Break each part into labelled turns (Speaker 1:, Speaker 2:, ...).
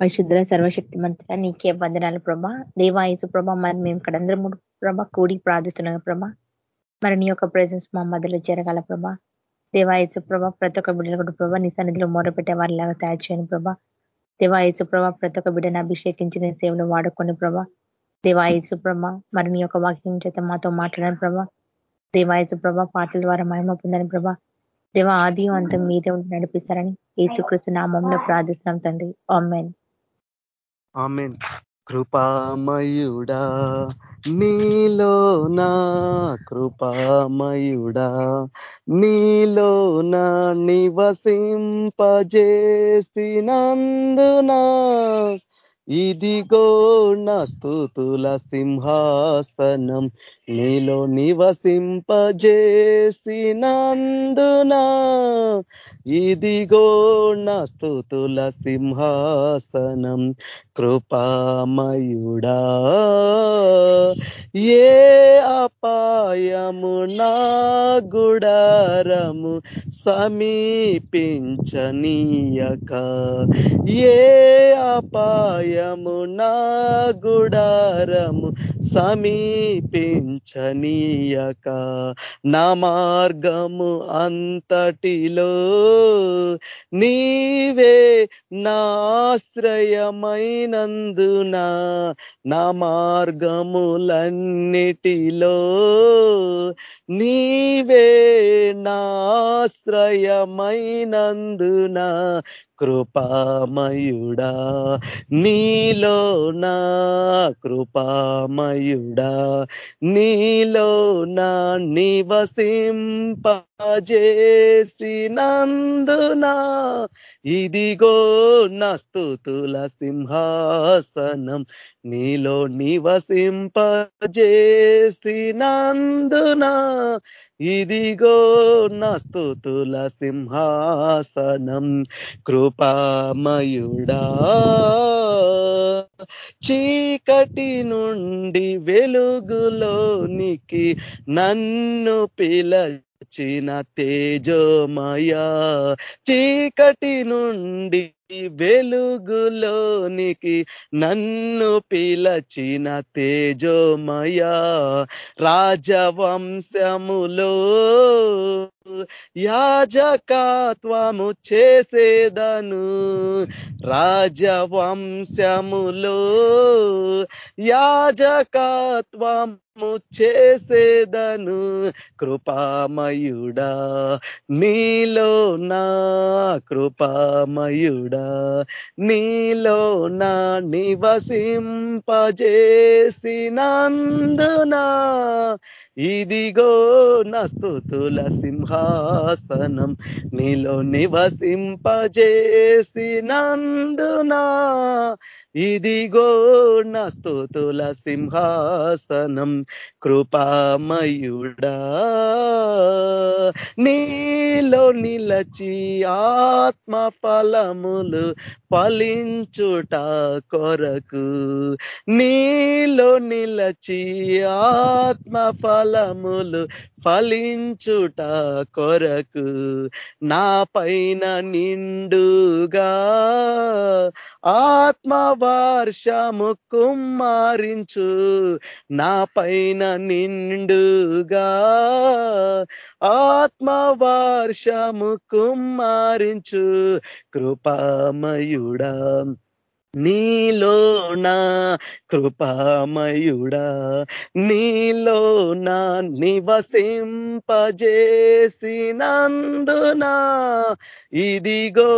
Speaker 1: పరిశుద్ధుల సర్వశక్తి మంత్ర నీకే వందనాలు ప్రభా. దేవాయసు ప్రభ మరి మేము ఇక్కడ మూడు ప్రభా కూడి ప్రార్థిస్తున్నాం ప్రభా. మరి నీ యొక్క ప్రజెన్స్ మా మధ్యలో జరగాల ప్రభా. దేవాయసు ప్రభ ప్రతి ఒక్క బిడ్డలు కూడా ప్రభా నీ సన్నిధిలో మొరపెట్టే వారిలాగా తయారు చేయను ప్రభా. దేవాయసు ప్రభ ప్రతి ఒక్క బిడ్డను అభిషేకించిన సేవలు వాడుకొని ప్రభా. దేవాయసు ప్రభ మరి నీ యొక్క వాక్యం చేత మాతో మాట్లాడని ప్రభా. దేవాయసు ప్రభా పాటల ద్వారా మహిమ పొందని ప్రభా. దేవ ఆది అంతం మీదే నడిపిస్తారని ఏసుకృష్ణ నామంలో ప్రార్థిస్తున్నాం తండ్రి. ఆమెన్.
Speaker 2: ఆమెన్. కృపామయుడా నీలోనా కృపామయుడా నీలోనా నివసింపజేసినందునా ఇదిగో నా స్థుతుల సింహాసనం నీలో నివసింపజేసినందునా ఇదిగో నా స్థుతుల సింహాసనం కృపామయుడా. ఏ అపాయము నా గుడారము సమీపించనీయక. ఏ అపాయము నా గుడారము సమీపించనీయక నా మార్గము అంతటిలో నీవే నాశ్రయమైనందున నా మార్గములన్నిటిలో నీవే నాశ్రయమైనందున కృపామయుడా నీలో నా కృపామయుడా నీలో నా నివసింపజేసినందునా ఇదిగో నా స్థుతుల సింహాసనం. నీలో నివసింపజేసినందున ఇదిగో నా స్థుతుల సింహాసనం కృపామయుడా. చీకటి నుండి వెలుగులోనికి నన్ను పిల చిన్న తేజోమయా చీకటి నుండి వెలుగులోనికి నన్ను పిలచిన తేజోమయా రాజవంశములో యాజకత్వము చేసేదను. రాజవంశములో యాజకత్వం చేసేదను. కృపామయుడా నీలో నా కృపామయుడా నీలో నా నివసింపజేసినందునా. ఇదిగో నస్తుతుల సింహాసనం నీలో నివసింపజేసినందునా. ఇదిగో నా నస్తుతుల సింహాసనం కృపామయుడా. నీలో నిలచి ఆత్మ ఫలములు ఫలించుట కొరకు నీలో నిలచి ఆత్మ ఫలములు ఫలించుట కొరకు నా పైన నిండుగా ఆత్మ వర్షము కుమ్మారించు నా పైన నిండుగా ఆత్మ వర్షము కుమ్మారించు కృపామయుడా నీలో నా కృపామయుడా నీలో నా నివసింపజేసినందునా ఇదిగో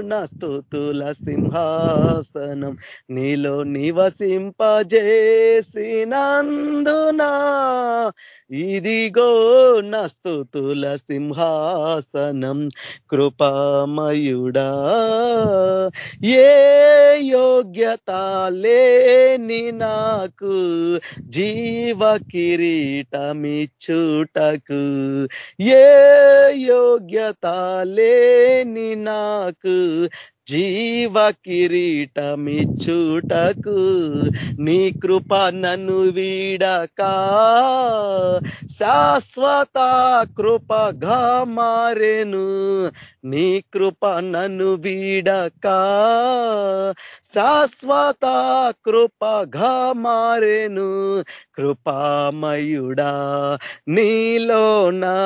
Speaker 2: నా స్థుతుల సింహాసనం. నీలో నివసింపజేసినందునా ఇదిగో నా స్థుతుల సింహాసనం. కృపామయుడా ఏ యోగ్యత లేని నాకు జీవ కిరీటమిచ్చుటకు. ఏ యోగ్యత లేని నాకు జీవ కిరీటమిచ్చుటకు నీ కృప నన్ను వీడక. శాశ్వత కృపగా మారెను నీ కృప నన్ను వీడక. శాశ్వత కృపగా మారెను కృపామయుడా నీలో నా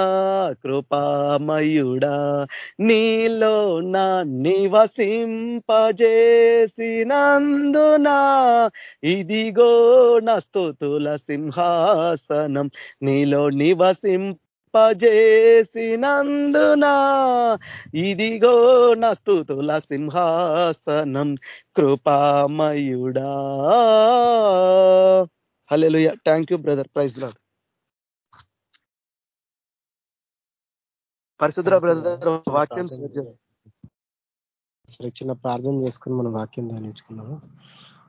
Speaker 2: కృపామయుడా నీలో నా నివసింపజేసినందున ఇదిగో నా స్తుతుల సింహాసనం. నీలో నివసింపజేసినందున? ఇదిగో నా స్తుతుల సింహాసనం. కృపామయుడా. Hello thank you brother. Praise lord పరిశుద్ర బ్రదర్ వాక్యం
Speaker 3: సరే చిన్న ప్రార్థన చేసుకుని మనం వాక్యం ధ్యానించుకున్నాము.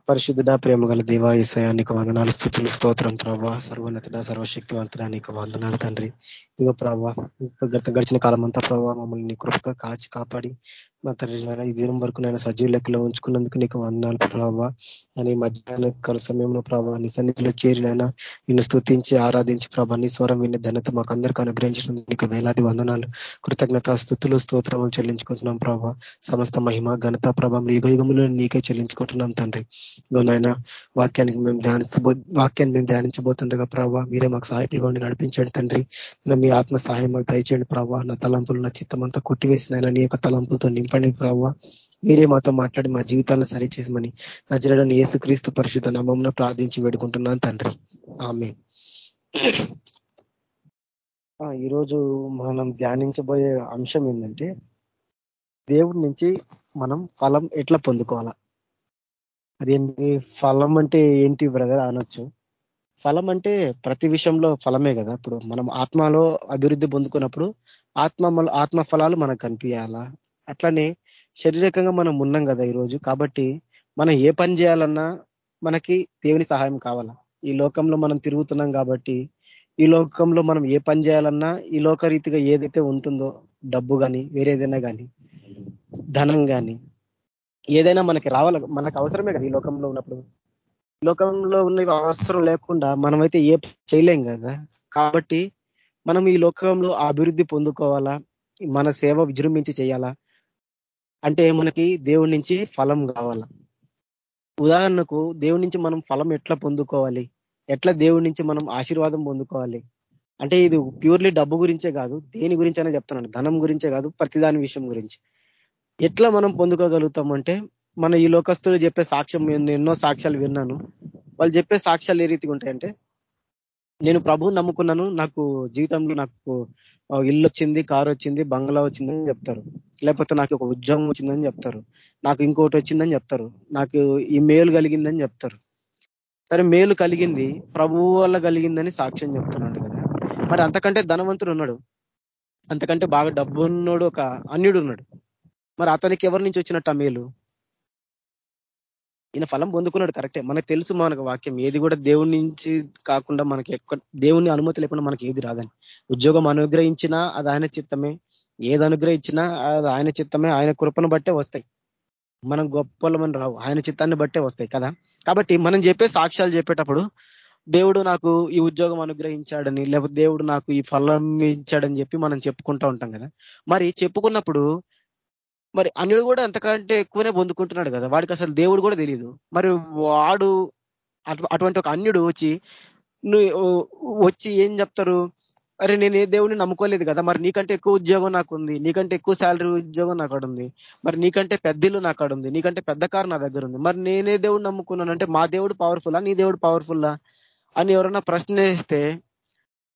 Speaker 3: పరిశుద్ధుడ ప్రేమ గల దేవా ఈసయానికి వందనాలు స్థుతులు స్తోత్రం ప్రభావ సర్వోన్నతుడ సర్వశక్తివంతుడ నీకు వందనాలు తండ్రి. ఇదిగో ప్రభావ గత గడిచిన కాలం అంతా ప్రభావ మమ్మల్ని కృపగా కాచి కాపాడి మా తండ్రి ఈ దినం వరకు నేను సజీవ లెక్కలో ఉంచుకున్నందుకు నీకు వందనాలు ప్రభావ. అని మధ్యాహ్న కాల సమయంలో ప్రభావ నీ సన్నిధిలో చేరినైనా నిన్ను స్తుతించి ఆరాధించి ప్రభా నీ స్వరం విన్న ధనత మాకు అందరికీ అనుగ్రహించిన నీకు వేలాది వందనాలు. కృతజ్ఞత స్థుతులు స్తోత్రములు చెల్లించుకుంటున్నాం ప్రభావ. సమస్త మహిమ ఘనత ప్రభావం యుగ నీకే చెల్లించుకుంటున్నాం తండ్రి. నాయన వాక్యానికి మేము ధ్యానించబో వాక్యాన్ని మేము ధ్యానించబోతుండగా ప్రభావ మీరే మాకు సహాయకులుగా ఉండి నడిపించండి తండ్రి. మీ ఆత్మ సహాయం మాకు దయచేయండి ప్రభావ. నా తలంపులు నా చిత్తమంతా కొట్టివేసిన నీ యొక్క తలంపులతో నింపండి ప్రభావ మీరే మాతో మాట్లాడి మా జీవితాలను సరిచేసమని నజరడని యేసుక్రీస్తు పరిశుద్ధ నామంలో ప్రార్థించి వేడుకుంటున్నాను తండ్రి. ఆమె ఈరోజు మనం ధ్యానించబోయే అంశం ఏంటంటే దేవుడి నుంచి మనం ఫలం ఎట్లా పొందుకోవాలా? అదేంటి ఫలం అంటే ఏంటి బ్రదర్ అనొచ్చు. ఫలం అంటే ప్రతి విషయంలో ఫలమే కదా. ఇప్పుడు మనం ఆత్మలో అభివృద్ధి పొందుకున్నప్పుడు ఆత్మ ఆత్మ ఫలాలు మనకు కనిపించాలా అట్లనే శారీరకంగా మనం ఉన్నాం కదా ఈరోజు కాబట్టి మనం ఏ పని చేయాలన్నా మనకి దేవుని సహాయం కావాలా? ఈ లోకంలో మనం తిరుగుతున్నాం కాబట్టి ఈ లోకంలో మనం ఏ పని చేయాలన్నా ఈ లోకరీతిగా ఏదైతే ఉంటుందో డబ్బు కానీ వేరేదైనా కానీ ధనం కానీ ఏదైనా మనకి రావాలి మనకు అవసరమే కదా ఈ లోకంలో ఉన్నప్పుడు. లోకంలో ఉన్న అవసరం లేకుండా మనమైతే ఏ చేయలేం కదా. కాబట్టి మనం ఈ లోకంలో అభివృద్ధి పొందుకోవాలా? మన సేవ విజృంభించి చేయాలా? అంటే మనకి దేవుడి నుంచి ఫలం కావాల? ఉదాహరణకు దేవుడి నుంచి మనం ఫలం ఎట్లా పొందుకోవాలి? ఎట్లా దేవుడి నుంచి మనం ఆశీర్వాదం పొందుకోవాలి? అంటే ఇది ప్యూర్లీ డబ్బు గురించే కాదు దేని గురించి అనే చెప్తున్నాను. ధనం గురించే కాదు ప్రతిదాని విషయం గురించి. ఎట్లా మనం పొందుకోగలుగుతాం అంటే మన ఈ లోకస్తులు చెప్పే సాక్ష్యం నేను ఎన్నో సాక్ష్యాలు విన్నాను. వాళ్ళు చెప్పే సాక్ష్యాలు ఏ రీతిగా ఉంటాయంటే నేను ప్రభువు నమ్ముకున్నాను. నాకు జీవితంలో నాకు ఇల్లు వచ్చింది కారు వచ్చింది బంగ్లా వచ్చిందని చెప్తారు. లేకపోతే నాకు ఒక ఉద్యోగం వచ్చిందని చెప్తారు. నాకు ఇంకోటి వచ్చిందని చెప్తారు. నాకు ఈ మేలు కలిగిందని చెప్తారు. సరే మేలు కలిగింది ప్రభువు వల్ల కలిగిందని సాక్ష్యం చెప్తున్నాడు కదా. మరి అంతకంటే ధనవంతుడు ఉన్నాడు. అంతకంటే బాగా డబ్బు ఉన్నాడు ఒక అన్యుడు ఉన్నాడు మరి అతనికి ఎవరి నుంచి వచ్చినట్టు ఆ మేలు? ఈయన ఫలం పొందుకున్నాడు కరెక్టే మనకు తెలుసు మనకు వాక్యం. ఏది కూడా దేవుడి నుంచి కాకుండా మనకి ఎక్క దేవుని అనుమతి లేకుండా మనకి ఏది రాదని. ఉద్యోగం అనుగ్రహించినా అది ఆయన చిత్తమే. ఏది అనుగ్రహించినా అది ఆయన చిత్తమే. ఆయన కృపను బట్టే వస్తాయి. మనం గొప్పలమని రావు. ఆయన చిత్తాన్ని బట్టే వస్తాయి కదా. కాబట్టి మనం చెప్పే సాక్ష్యాలు చెప్పేటప్పుడు దేవుడు నాకు ఈ ఉద్యోగం అనుగ్రహించాడని లేకపోతే దేవుడు నాకు ఈ ఫలం ఇచ్చాడని చెప్పి మనం చెప్పుకుంటా ఉంటాం కదా. మరి చెప్పుకున్నప్పుడు మరి అన్యుడు కూడా అంతకంటే ఎక్కువనే పొందుకుంటున్నాడు కదా. వాడికి అసలు దేవుడు కూడా తెలియదు మరి వాడు అటువంటి ఒక అన్యుడు వచ్చి వచ్చి ఏం చెప్తారు? అరే నేను ఏ దేవుడిని నమ్ముకోలేదు కదా. మరి నీకంటే ఎక్కువ ఉద్యోగం నాకు ఉంది నీకంటే ఎక్కువ శాలరీ ఉద్యోగం నాకు ఉంది మరి నీకంటే పెద్దలు నాకు ఉంది నీకంటే పెద్ద కారు నా దగ్గర ఉంది మరి నేనే దేవుడు నమ్ముకున్నాను? అంటే మా దేవుడు పవర్ఫుల్లా నీ దేవుడు పవర్ఫుల్లా అని ఎవరన్నా ప్రశ్న వేస్తే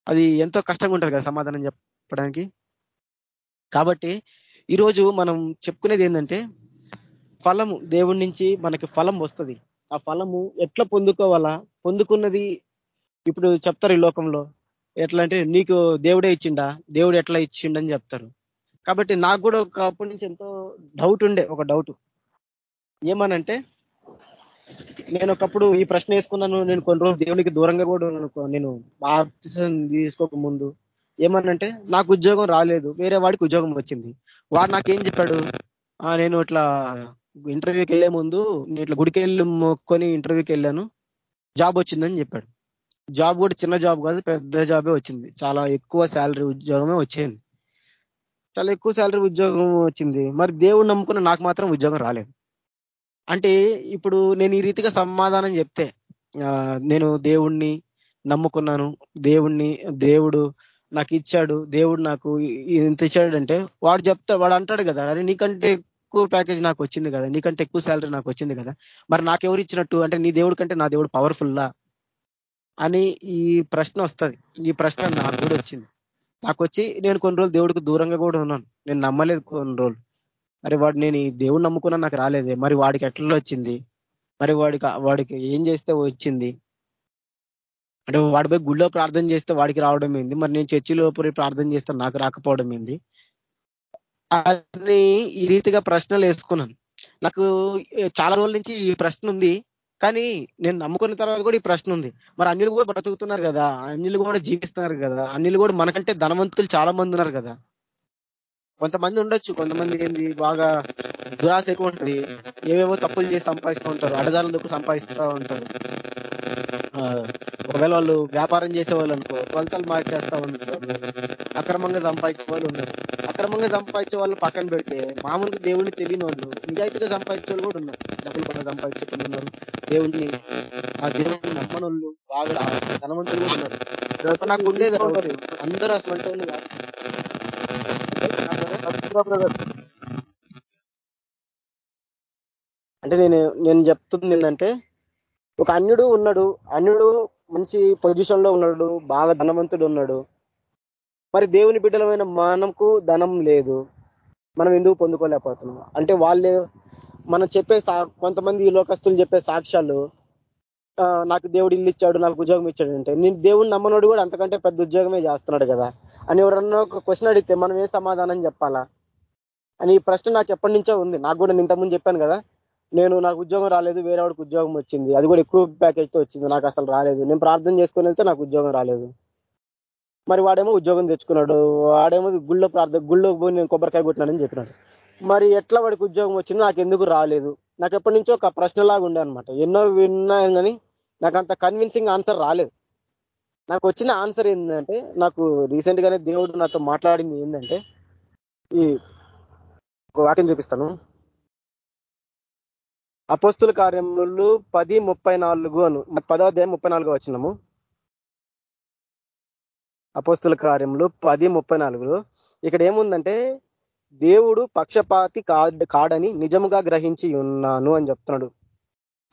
Speaker 3: అది ఎంతో కష్టంగా ఉంటుంది కదా సమాధానం చెప్పడానికి. కాబట్టి ఈరోజు మనం చెప్పుకునేది ఏంటంటే ఫలము దేవుడి నుంచి మనకి ఫలం వస్తుంది. ఆ ఫలము ఎట్లా పొందుకోవాలా? పొందుకున్నది ఇప్పుడు చెప్తారు ఈ లోకంలో. ఎట్లా అంటే నీకు దేవుడే ఇచ్చిండా? దేవుడు ఎట్లా ఇచ్చిండని చెప్తారు. కాబట్టి నాకు కూడా ఒకప్పటి నుంచి ఎంతో డౌట్ ఉండే ఒక డౌట్ ఏమనంటే నేను ఒకప్పుడు ఈ ప్రశ్న వేసుకున్నాను నేను కొన్ని రోజులు దేవునికి దూరంగా కూడా నేను బాప్తిసం తీసుకోక ముందు ఏమనంటే నాకు ఉద్యోగం రాలేదు వేరే వాడికి ఉద్యోగం వచ్చింది. వాడు నాకేం చెప్పాడు? నేను ఇట్లా ఇంటర్వ్యూకి వెళ్ళే ముందు నేను ఇట్లా గుడికి వెళ్ళి మొక్కొని ఇంటర్వ్యూకి వెళ్ళాను. జాబ్ వచ్చిందని చెప్పాడు. జాబ్ కూడా చిన్న జాబ్ కాదు పెద్ద జాబే వచ్చింది. చాలా ఎక్కువ శాలరీ ఉద్యోగమే వచ్చింది. చాలా ఎక్కువ శాలరీ ఉద్యోగం వచ్చింది. మరి దేవుడు నమ్ముకున్న నాకు మాత్రం ఉద్యోగం రాలేదు. అంటే ఇప్పుడు నేను ఈ రీతిగా సమాధానం చెప్తే నేను దేవుణ్ణి నమ్ముకున్నాను. దేవుణ్ణి దేవుడు నాకు ఇచ్చాడు దేవుడు నాకు ఇంత ఇచ్చాడంటే వాడు చెప్తా వాడు అంటాడు కదా అరే నీకంటే ఎక్కువ ప్యాకేజ్ నాకు వచ్చింది కదా నీకంటే ఎక్కువ శాలరీ నాకు వచ్చింది కదా మరి నాకెవరు ఇచ్చినట్టు అంటే నీ దేవుడి కంటే నా దేవుడు పవర్ఫుల్లా అని ఈ ప్రశ్న వస్తుంది. ఈ ప్రశ్న నాకు కూడా వచ్చింది. నాకు వచ్చి నేను కొన్ని రోజులు దేవుడికి దూరంగా కూడా ఉన్నాను. నేను నమ్మలేదు కొన్ని రోజులు. మరి వాడు నేను ఈ దేవుడు నమ్ముకున్నా నాకు రాలేదే. మరి వాడికి ఎట్లా వచ్చింది? మరి వాడికి వాడికి ఏం చేస్తే వచ్చింది? అంటే వాడి పోయి గుళ్ళో ప్రార్థన చేస్తే వాడికి రావడం ఏంది? మరి నేను చర్చిలో పోయి ప్రార్థన చేస్తే నాకు రాకపోవడం ఏంది? అని ఈ రీతిగా ప్రశ్నలు వేసుకున్నాను నాకు చాలా రోజుల నుంచి ఈ ప్రశ్న ఉంది. కానీ నేను నమ్ముకున్న తర్వాత కూడా ఈ ప్రశ్న ఉంది. మరి అన్నిలు కూడా బ్రతుకుతున్నారు కదా? అన్నిలు కూడా జీవిస్తున్నారు కదా? అన్నిలు కూడా మనకంటే ధనవంతులు చాలా మంది ఉన్నారు కదా? కొంతమంది ఉండొచ్చు. కొంతమంది ఏంది? బాగా దురాశ ఎక్కువ ఉంటుంది. ఏవేవో తప్పులు చేసి సంపాదిస్తూ ఉంటారు. అడదారులకు సంపాదిస్తూ ఉంటారు? ఒకవేళ వాళ్ళు వ్యాపారం చేసే వాళ్ళు అనుకో కొలతలు మార్చేస్తా ఉన్నారు. అక్రమంగా సంపాదించే వాళ్ళు ఉన్నారు. అక్రమంగా సంపాదించే వాళ్ళు పక్కన పెడితే మామూలుగా దేవుడిని తెలియని వాళ్ళు నిజాయితీగా సంపాదించే వాళ్ళు కూడా ఉన్నారు. డబ్బులు పక్కన సంపాదించే వాళ్ళు ఉన్నారు. దేవుడిని ఆ దేవుడిని నమ్మని వాళ్ళు బాగా ధనవంతులు కూడా ఉన్నారు. నాకు ఉండేది అందరూ అసలు వాళ్ళు అంటే నేను నేను చెప్తుంది ఏంటంటే ఒక అన్యుడు ఉన్నాడు. అన్యుడు మంచి పొజిషన్లో ఉన్నాడు. బాగా ధనవంతుడు ఉన్నాడు. మరి దేవుని బిడ్డలమైన మనకు ధనం లేదు. మనం ఎందుకు పొందుకోలేకపోతున్నాం? అంటే వాళ్ళే మనం చెప్పే కొంతమంది లోకస్తులు చెప్పే సాక్ష్యాలు నాకు దేవుడు ఇల్లు ఇచ్చాడు నాకు ఉద్యోగం ఇచ్చాడు అంటే నేను దేవుడు నమ్మనోడు కూడా అంతకంటే పెద్ద ఉద్యోగమే చేస్తున్నాడు కదా. అని ఎవరన్నా ఒక క్వశ్చన్ అడిగితే మనం ఏ సమాధానం చెప్పాలా? అని ఈ ప్రశ్న నాకు ఎప్పటి నుంచో ఉంది. నాకు కూడా నేను ఇంతకుముందు చెప్పాను కదా. నేను నాకు ఉద్యోగం రాలేదు వేరే వాడికి ఉద్యోగం వచ్చింది. అది కూడా ఎక్కువ ప్యాకేజ్తో వచ్చింది నాకు అసలు రాలేదు. నేను ప్రార్థన చేసుకుని వెళ్తే నాకు ఉద్యోగం రాలేదు. మరి వాడేమో ఉద్యోగం తెచ్చుకున్నాడు వాడేమో గుళ్ళో ప్రార్థన గుళ్ళో పోయి నేను కొబ్బరికాయ కొట్టినాడని చెప్పినాడు. మరి ఎట్లా వాడికి ఉద్యోగం వచ్చింది? నాకు ఎందుకు రాలేదు? నాకు ఎప్పటి నుంచో ఒక ప్రశ్నలాగా ఉండే అనమాట ఎన్నో విన్నాను కానీ నాకు అంత కన్విన్సింగ్ ఆన్సర్ రాలేదు. నాకు వచ్చిన ఆన్సర్ ఏంటంటే నాకు రీసెంట్ గానే దేవుడు నాతో మాట్లాడింది ఏంటంటే ఈ ఒక వాక్యం చూపిస్తాను. అపోస్తుల కార్యములు పది ముప్పై నాలుగు అను పదో అధ్యాయం ముప్పై నాలుగు వచ్చినము అపోస్తుల కార్యములు పది ముప్పై నాలుగులో ఇక్కడ ఏముందంటే దేవుడు పక్షపాతి కాడని నిజముగా గ్రహించి ఉన్నాను అని చెప్తున్నాడు.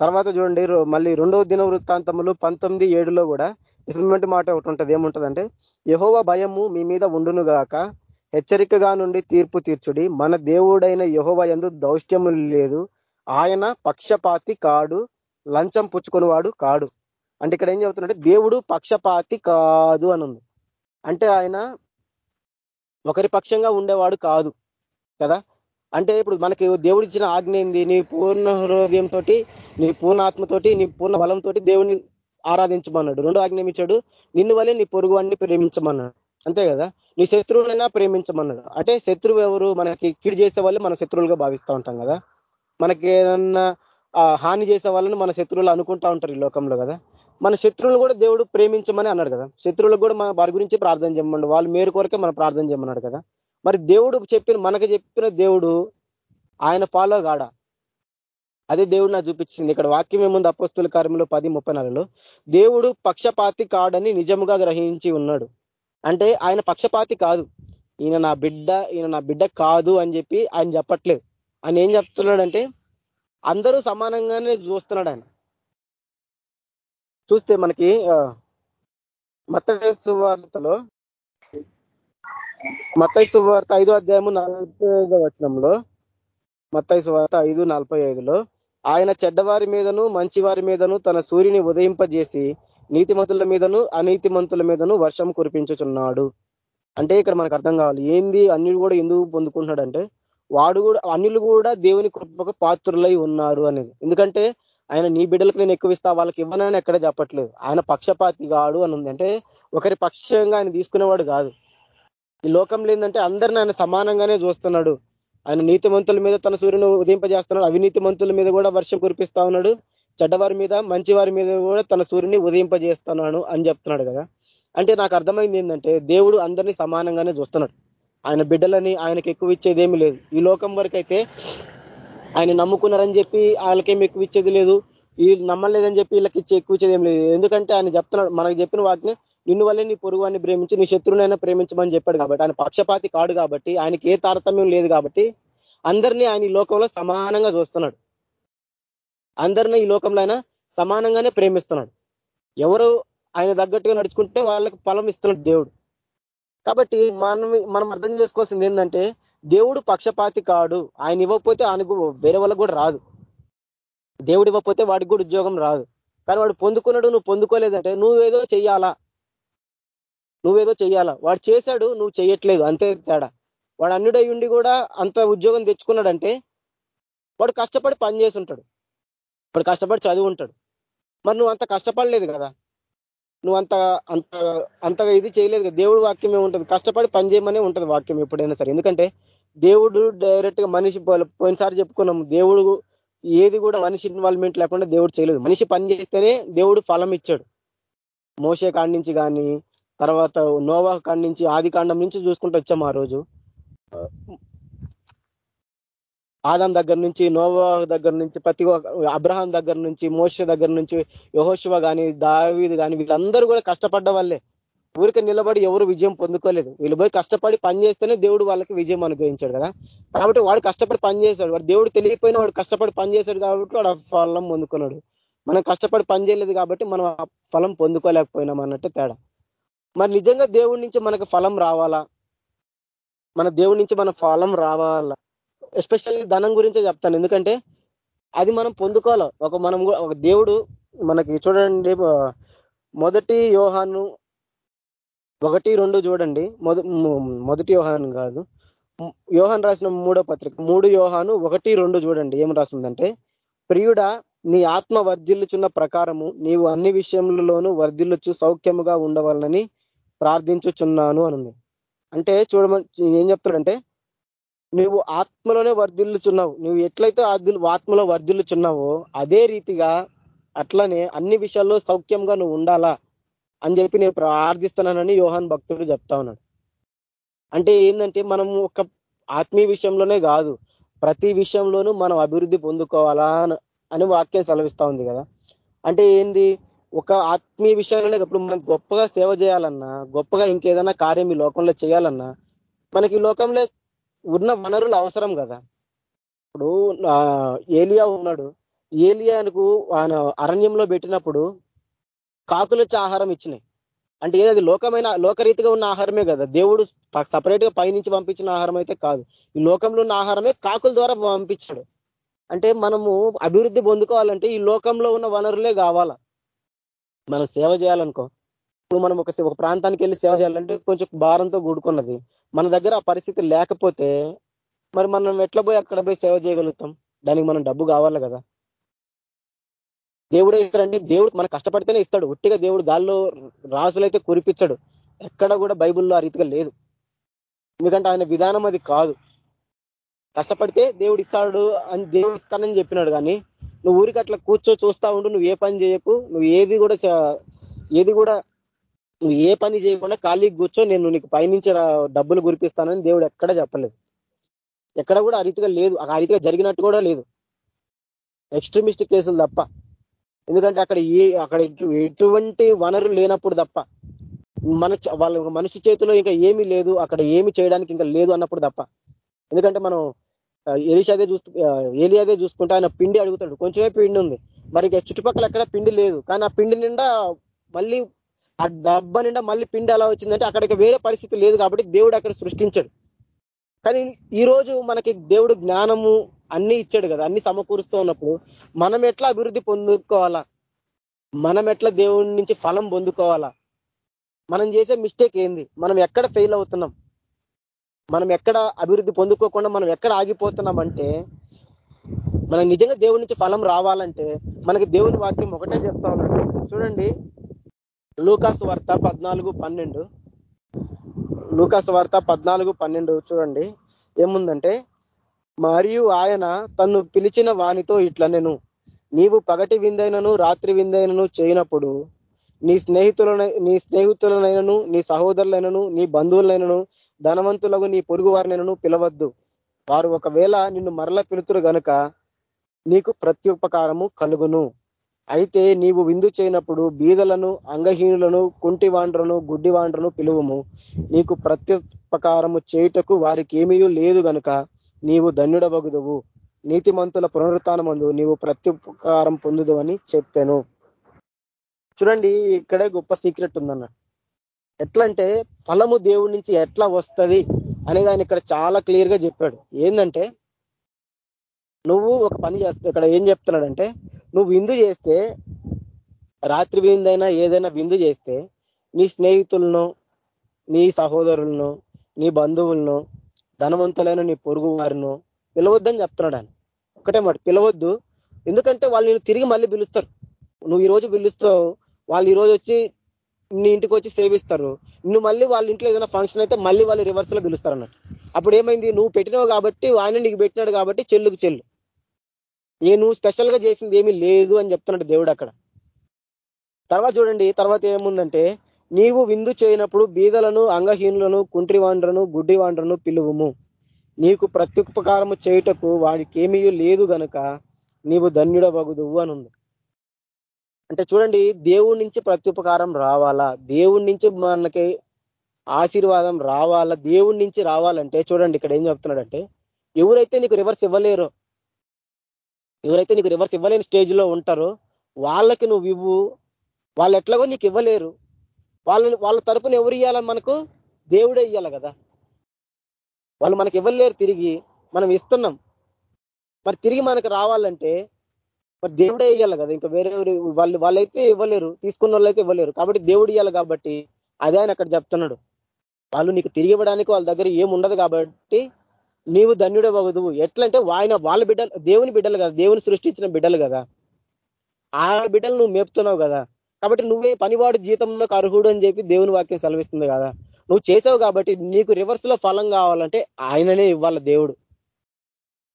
Speaker 3: తర్వాత చూడండి మళ్ళీ రెండవ దిన వృత్తాంతములు పంతొమ్మిది ఏడులో కూడా ఇటువంటి మాట ఒకటి ఉంటుంది. ఏముంటుందంటే యహోవ భయము మీ మీద ఉండును గాక హెచ్చరికగా నుండి తీర్పు తీర్చుడి. మన దేవుడైన యహోవ ఎందు దౌష్ట్యము లేదు. ఆయన పక్షపాతి కాడు లంచం పుచ్చుకునేవాడు కాడు. అంటే ఇక్కడ ఏం చెబుతున్నాడు దేవుడు పక్షపాతి కాదు అని ఉంది అంటే ఆయన ఒకరి పక్షంగా ఉండేవాడు కాదు కదా? అంటే ఇప్పుడు మనకి దేవుడు ఇచ్చిన ఆజ్ఞ ఏంది? నీ పూర్ణ హృదయంతో నీ పూర్ణ ఆత్మతోటి నీ పూర్ణ బలంతో దేవుని ఆరాధించమన్నాడు. రెండు ఆజ్ఞ ఇచ్చాడు? నిన్ను వల్లే నీ పొరుగు అన్ని ప్రేమించమన్నాడు. అంతే కదా? నీ శత్రువులైనా ప్రేమించమన్నాడు. అంటే శత్రువు ఎవరు? మనకి కిడి చేసే వాళ్ళు మన శత్రువులుగా భావిస్తూ ఉంటాం కదా? మనకి ఏదన్నా హాని చేసే వాళ్ళని మన శత్రువులు అనుకుంటా ఉంటారు ఈ లోకంలో కదా. మన శత్రువులు కూడా దేవుడు ప్రేమించమని అన్నాడు కదా. శత్రువులకు కూడా మన వారి గురించి ప్రార్థన చేయమన్నాడు. వాళ్ళు మేరు కొరకే మనం ప్రార్థన చేయమన్నాడు కదా. మరి దేవుడు చెప్పిన మనకు చెప్పిన దేవుడు ఆయన ఫాలో కాడా? అదే దేవుడు నాకు చూపించింది. ఇక్కడ వాక్యం ఏముంది? అపోస్తుల కార్యంలో పది ముప్పై నాలుగులో దేవుడు పక్షపాతి కాడని నిజముగా గ్రహించి ఉన్నాడు. అంటే ఆయన పక్షపాతి కాదు. ఈయన నా బిడ్డ ఈయన నా బిడ్డ కాదు అని చెప్పి ఆయన చెప్పట్లేదు. ఆయన ఏం చెప్తున్నాడంటే అందరూ సమానంగానే చూస్తున్నాడు ఆయన చూస్తే మనకి మత్తైసు వార్తలో మత్తైసు వార్త ఐదో అధ్యాయము నలభై ఐదో వచనంలో మత్తైసు వార్త ఐదు నలభై ఐదులో ఆయన చెడ్డవారి మీదను మంచివారి మీదను తన సూర్యుని ఉదయింపజేసి నీతిమంతుల మీదను అనీతిమంతుల మీదను వర్షం కురిపించుచున్నాడు. అంటే ఇక్కడ మనకు అర్థం కావాలి ఏంది అన్యులు కూడా ఎందుకు పొందుకుంటున్నాడంటే వాడు కూడా అన్యులు కూడా దేవుని కృపకు పాత్రులై ఉన్నారు అనేది. ఎందుకంటే ఆయన నీ బిడ్డలకు నేను ఎక్కువ ఇస్తా వాళ్ళకి ఇవ్వనని ఎక్కడ చెప్పట్లేదు. ఆయన పక్షపాతి కాడు అని ఉంది. అంటే ఒకరి పక్షంగా ఆయన తీసుకునేవాడు కాదు. ఈ లోకంలో ఏంటంటే అందరిని ఆయన సమానంగానే చూస్తున్నాడు. ఆయన నీతిమంతుల మీద తన సూర్యుని ఉదయింపజేస్తున్నాడు. అవినీతి మంతుల మీద కూడా వర్షం కురిపిస్తా ఉన్నాడు. చెడ్డవారి మీద మంచి వారి మీద కూడా తన సూర్యుని ఉదయింపజేస్తున్నాడు అని చెప్తున్నాడు కదా. అంటే నాకు అర్థమైంది ఏంటంటే దేవుడు అందరినీ సమానంగానే చూస్తున్నాడు. ఆయన బిడ్డలని ఆయనకి ఎక్కువ ఇచ్చేది ఏమీ లేదు. ఈ లోకం వరకు అయితే ఆయన నమ్ముకున్నారని చెప్పి వాళ్ళకేం ఎక్కువ ఇచ్చేది లేదు. ఈ నమ్మలేదని చెప్పి వీళ్ళకి ఇచ్చే ఎక్కువ ఇచ్చేది ఏం లేదు. ఎందుకంటే ఆయన చెప్తున్నాడు మనకు చెప్పిన వాటిని నిన్ను వల్లే నీ పొరుగువాన్ని ప్రేమించి నీ శత్రువునైనా ప్రేమించమని చెప్పాడు కాబట్టి ఆయన పక్షపాతి కాడు కాబట్టి ఆయనకి ఏ తారతమ్యం లేదు కాబట్టి అందరినీ ఆయన ఈ లోకంలో సమానంగా చూస్తున్నాడు. అందరినీ ఈ లోకంలో ఆయన సమానంగానే ప్రేమిస్తున్నాడు. ఎవరు ఆయన తగ్గట్టుగా నడుచుకుంటే వాళ్ళకి ఫలం ఇస్తున్నాడు దేవుడు. కాబట్టి మనం మనం అర్థం చేసుకోవాల్సింది ఏంటంటే దేవుడు పక్షపాతి కాడు. ఆయన ఇవ్వకపోతే ఆయనకు వేరే వాళ్ళకు కూడా రాదు. దేవుడు ఇవ్వకపోతే వాడికి కూడా ఉద్యోగం రాదు. కానీ వాడు పొందుకున్నాడు నువ్వు పొందుకోలేదంటే నువ్వేదో చెయ్యాలా? నువ్వేదో చెయ్యాలా? వాడు చేశాడు నువ్వు చేయట్లేదు అంతే తేడా. వాడు అన్నిడై ఉండి కూడా అంత ఉద్యోగం తెచ్చుకున్నాడంటే వాడు కష్టపడి పని చేసి ఉంటాడు వాడు కష్టపడి చదువు ఉంటాడు మరి నువ్వు అంత కష్టపడలేదు కదా? నువ్వు అంత అంత అంతగా ఇది చేయలేదు కదా. దేవుడు వాక్యం ఏముంటుంది? కష్టపడి పని చేయమనే ఉంటుంది వాక్యం ఎప్పుడైనా సరే. ఎందుకంటే దేవుడు డైరెక్ట్గా మనిషి పోయినసారి చెప్పుకున్నాం. దేవుడు ఏది కూడా మనిషి ఇన్వాల్వ్మెంట్ లేకుండా దేవుడు చేయలేదు. మనిషి పని చేస్తేనే దేవుడు ఫలం ఇచ్చాడు. మోసే కాడి నుంచి కానీ తర్వాత నోవా కాడి నుంచి ఆది కాండం నుంచి చూసుకుంటూ వచ్చాము ఆ రోజు. ఆదాం దగ్గర నుంచి నోవా దగ్గర నుంచి ప్రతి అబ్రహాం దగ్గర నుంచి మోష దగ్గర నుంచి యహోశివ కానీ దావీది కానీ వీళ్ళందరూ కూడా కష్టపడ్డ వాళ్ళే ఊరికి నిలబడి ఎవరు విజయం పొందుకోలేదు. వీళ్ళు పోయి కష్టపడి పని చేస్తేనే దేవుడు వాళ్ళకి విజయం అనుగ్రహించాడు కదా. కాబట్టి వాడు కష్టపడి పని చేశాడు. వాడు దేవుడు తెలియకపోయినా వాడు కష్టపడి పని చేశాడు కాబట్టి వాడు ఫలం పొందుకున్నాడు. మనం కష్టపడి పని చేయలేదు కాబట్టి మనం ఆ ఫలం పొందుకోలేకపోయినాం అన్నట్టు తేడా. మరి నిజంగా దేవుడి నుంచి మనకు ఫలం రావాలా? మన దేవుడి నుంచి మన ఫలం రావాలా? ఎస్పెషల్లీ ధనం గురించే చెప్తాను. ఎందుకంటే అది మనం పొందుకోవాలి. ఒక మనం ఒక దేవుడు మనకి చూడండి మొదటి యోహాను ఒకటి రెండు చూడండి. మొదటి యోహాను కాదు. యోహాన్ రాసిన మూడో పత్రిక మూడు యోహాను ఒకటి రెండు చూడండి. ఏం రాసిందంటే ప్రియుడ నీ ఆత్మ వర్ధిల్లుచున్న ప్రకారము నీవు అన్ని విషయములలోనూ వర్ధిల్లుచు సౌఖ్యముగా ఉండవాలని ప్రార్థించుచున్నాను అనుంది. అంటే చూడమని ఏం చెప్తాడంటే నువ్వు ఆత్మలోనే వర్ధిల్లుచున్నావు. నువ్వు ఎట్లయితే ఆత్మలో వర్ధిల్లుచున్నావో అదే రీతిగా అట్లనే అన్ని విషయాల్లో సౌఖ్యంగా నువ్వు ఉండాలా అని చెప్పి నేను ప్రార్థిస్తున్నానని యోహాన్ భక్తుడు చెప్తా ఉన్నాడు. అంటే ఏంటంటే మనం ఒక ఆత్మీయ విషయంలోనే కాదు ప్రతి విషయంలోనూ మనం అభివృద్ధి పొందుకోవాలా అని వాక్యం సెలవిస్తా ఉంది కదా. అంటే ఏంది? ఒక ఆత్మీయ విషయంలోనే ఇప్పుడు మనం గొప్పగా సేవ చేయాలన్నా గొప్పగా ఇంకేదైనా కార్యం ఈ లోకంలో చేయాలన్నా మనకి లోకంలో ఉన్న వనరులు అవసరం కదా. ఇప్పుడు ఏలియా ఉన్నాడు. ఏలియాకు ఆయన అరణ్యంలో పెట్టినప్పుడు కాకులు వచ్చి ఆహారం ఇచ్చినాయి. అంటే ఏదది లోకమైన లోకరీతిగా ఉన్న ఆహారమే కదా. దేవుడు సపరేట్గా పైనుంచి పంపించిన ఆహారం అయితే కాదు. ఈ లోకంలో ఉన్న ఆహారమే కాకుల ద్వారా పంపించాడు. అంటే మనము అభివృద్ధి పొందుకోవాలంటే ఈ లోకంలో ఉన్న వనరులే కావాలా? మనం సేవ చేయాలనుకో. ఇప్పుడు మనం ఒక ఒక ప్రాంతానికి వెళ్ళి సేవ చేయాలంటే కొంచెం భారంతో కూడుకున్నది. మన దగ్గర ఆ పరిస్థితి లేకపోతే మరి మనం ఎట్లా పోయి అక్కడ పోయి సేవ చేయగలుగుతాం? దానికి మనం డబ్బు కావాలి కదా. దేవుడే ఇస్తాడంటే దేవుడు మనం కష్టపడితేనే ఇస్తాడు. ఉట్టిగా దేవుడు గాల్లో రాసులైతే కురిపించాడు ఎక్కడ కూడా బైబుల్లో ఆ రీతిగా లేదు. ఎందుకంటే ఆయన విధానం అది కాదు. కష్టపడితే దేవుడు ఇస్తాడు అని దేవుడు ఇస్తానని చెప్పినాడు కానీ నువ్వు ఊరికి అట్లా కూర్చో చూస్తా ఉండు నువ్వు ఏ పని చేయకు నువ్వు ఏది కూడా ఏది కూడా నువ్వు ఏ పని చేయకుండా ఖాళీ కూర్చో నేను నీకు పైనుంచి డబ్బులు గురిపిస్తానని దేవుడు ఎక్కడ చెప్పలేదు. ఎక్కడ కూడా ఆ రీతిగా లేదు. ఆ రీతిగా జరిగినట్టు కూడా లేదు. ఎక్స్ట్రీమిస్ట్ కేసులు తప్ప. ఎందుకంటే అక్కడ ఏ అక్కడ ఎటువంటి వనరు లేనప్పుడు తప్ప. మన వాళ్ళ మనిషి చేతిలో ఇంకా ఏమీ లేదు. అక్కడ ఏమి చేయడానికి ఇంకా లేదు అన్నప్పుడు తప్ప. ఎందుకంటే మనం ఎలిషాదే చూస్తూ ఏలియాదే చూసుకుంటే ఆయన పిండి అడుగుతాడు. కొంచెమే పిండి ఉంది. మరి చుట్టుపక్కల ఎక్కడ పిండి లేదు. కానీ ఆ పిండి నిండా మళ్ళీ ఆ డబ్బ నిండా మళ్ళీ పిండి ఎలా వచ్చిందంటే అక్కడికి వేరే పరిస్థితి లేదు కాబట్టి దేవుడు అక్కడ సృష్టించాడు. కానీ ఈరోజు మనకి దేవుడు జ్ఞానము అన్ని ఇచ్చాడు కదా అన్ని సమకూరుస్తూ ఉన్నప్పుడు మనం ఎట్లా అభివృద్ధి పొందుకోవాలా? మనం ఎట్లా దేవుడి నుంచి ఫలం పొందుకోవాలా? మనం చేసే మిస్టేక్ ఏంది? మనం ఎక్కడ ఫెయిల్ అవుతున్నాం? మనం ఎక్కడ అభివృద్ధి పొందుకోకుండా మనం ఎక్కడ ఆగిపోతున్నాం అంటే మనం నిజంగా దేవుడి నుంచి ఫలం రావాలంటే మనకి దేవుని వాక్యం ఒకటే చెప్తా ఉన్నాడు. చూడండి లూకాసు వార్త పద్నాలుగు పన్నెండు. లూకాసు వార్త పద్నాలుగు పన్నెండు చూడండి. ఏముందంటే మరియు ఆయన తను పిలిచిన వానితో ఇట్లా నేను. నీవు పగటి విందైనను రాత్రి విందైనను చేయనప్పుడు నీ స్నేహితుల నీ స్నేహితులనైనను నీ సహోదరులైనను నీ బంధువులైనను ధనవంతులకు నీ పొరుగు వారినైనను పిలవద్దు. వారు ఒకవేళ నిన్ను మరల పిలుతురు గనుక నీకు ప్రత్యుపకారము కలుగును. అయితే నీవు విందు చేయనప్పుడు బీదలను అంగహీనులను కుంటి వాండ్రను గుడ్డి వాండ్రను పిలువము. నీకు ప్రత్యుపకారము చేయుటకు వారికి ఏమీ లేదు గనుక నీవు ధన్యుడబగుదువు నీతిమంతుల పునరుత్నమందు నీవు ప్రత్యుపకారం పొందుదు అని చెప్పాను. చూడండి ఇక్కడే గొప్ప సీక్రెట్ ఉందన్న. ఎట్లంటే ఫలము దేవుడి నుంచి ఎట్లా వస్తుంది అనేది ఆయన ఇక్కడ చాలా క్లియర్గా చెప్పాడు. ఏంటంటే నువ్వు ఒక పని చేస్తే ఇక్కడ ఏం చెప్తున్నాడంటే నువ్వు విందు చేస్తే రాత్రి విందైనా ఏదైనా విందు చేస్తే నీ స్నేహితులను నీ సహోదరులను నీ బంధువులను ధనవంతులైన నీ పొరుగు వారిను పిలవద్దని చెప్తున్నాడు ఆయన. ఒకటే మాట పిలవద్దు. ఎందుకంటే వాళ్ళు నేను తిరిగి మళ్ళీ పిలుస్తారు. నువ్వు ఈ రోజు పిలుస్తావు వాళ్ళు ఈరోజు వచ్చి నీ ఇంటికి వచ్చి సేవిస్తారు. నువ్వు మళ్ళీ వాళ్ళ ఇంట్లో ఏదైనా ఫంక్షన్ అయితే మళ్ళీ వాళ్ళు రివర్స్లో పిలుస్తారు అన్నట్టు అప్పుడు ఏమైంది? నువ్వు పెట్టినావు కాబట్టి ఆయన నీకు పెట్టినాడు కాబట్టి చెల్లుకు చెల్లు. నేను స్పెషల్గా చేసింది ఏమీ లేదు అని చెప్తున్నాడు దేవుడు అక్కడ. తర్వాత చూడండి తర్వాత ఏముందంటే నీవు విందు చేయనప్పుడు బీదలను అంగహీనులను కుంట్రివాండ్రను గుడ్డివాండ్రను పిలువుము. నీకు ప్రత్యుపకారము చేయుటకు వాడికి ఏమీ లేదు గనుక నీవు ధన్యుడవగుదువు అని ఉంది అంటే చూడండి దేవుడి నుంచి ప్రత్యుపకారం రావాలా? దేవుడి నుంచి మనకి ఆశీర్వాదం రావాలా? దేవుడి నుంచి రావాలంటే చూడండి ఇక్కడ ఏం చెప్తున్నాడంటే ఎవరైతే నీకు రివర్స్ ఇవ్వలేరో ఎవరైతే నీకు రివర్స్ ఇవ్వలేని స్టేజ్లో ఉంటారో వాళ్ళకి నువ్వు ఇవ్వు. వాళ్ళు ఎట్లాగో నీకు ఇవ్వలేరు. వాళ్ళని వాళ్ళ తరపున ఎవరు ఇవ్వాలని మనకు? దేవుడే ఇవ్వాలి కదా. వాళ్ళు మనకి ఇవ్వలేరు తిరిగి. మనం ఇస్తున్నాం. మరి తిరిగి మనకు రావాలంటే మరి దేవుడే ఇవ్వాలి కదా. ఇంకా వేరే వాళ్ళు వాళ్ళైతే ఇవ్వలేరు. తీసుకున్న వాళ్ళైతే ఇవ్వలేరు. కాబట్టి దేవుడు ఇవ్వాలి కాబట్టి అదే ఆయన అక్కడ చెప్తున్నాడు. వాళ్ళు నీకు తిరిగి ఇవ్వడానికి వాళ్ళ దగ్గర ఏముండదు కాబట్టి నీవు ధన్యుడే వగదువు ఎట్లంటే ఆయన వాళ్ళ బిడ్డలు దేవుని బిడ్డలు కదా దేవుని సృష్టించిన బిడ్డలు కదా. ఆ బిడ్డలు నువ్వు మేపుతున్నావు కదా. కాబట్టి నువ్వే పనివాడు జీతంలో అర్హుడు అని చెప్పి దేవుని వాక్యం సెలవిస్తుంది కదా. నువ్వు చేసావు కాబట్టి నీకు రివర్స్లో ఫలం కావాలంటే ఆయననే ఇవ్వాలి దేవుడు.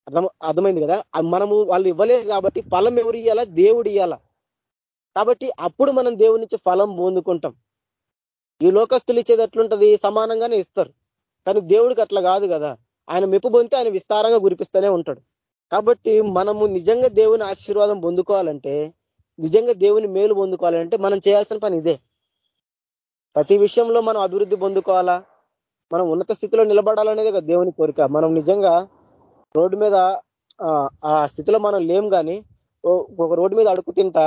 Speaker 3: అర్థం అర్థమైంది కదా? మనము వాళ్ళు ఇవ్వలేదు కాబట్టి ఫలం ఎవరు ఇవ్వాలా దేవుడు ఇవ్వాలా కాబట్టి అప్పుడు మనం దేవుడి నుంచి ఫలం పొందుకుంటాం. ఈ లోకస్తులు ఇచ్చేది ఎట్లుంటది? సమానంగానే ఇస్తారు. కానీ దేవుడికి అట్లా కాదు కదా. ఆయన మెప్పు పొందితే ఆయన విస్తారంగా గురిపిస్తూనే ఉంటాడు. కాబట్టి మనము నిజంగా దేవుని ఆశీర్వాదం పొందుకోవాలంటే నిజంగా దేవుని మేలు పొందుకోవాలంటే మనం చేయాల్సిన పని ఇదే. ప్రతి విషయంలో మనం అభివృద్ధి పొందుకోవాలా? మనం ఉన్నత స్థితిలో నిలబడాలనేది కదా దేవుని కోరిక. మనం నిజంగా రోడ్డు మీద ఆ స్థితిలో మనం లేం కానీ ఒక రోడ్డు మీద అడుగు తింటా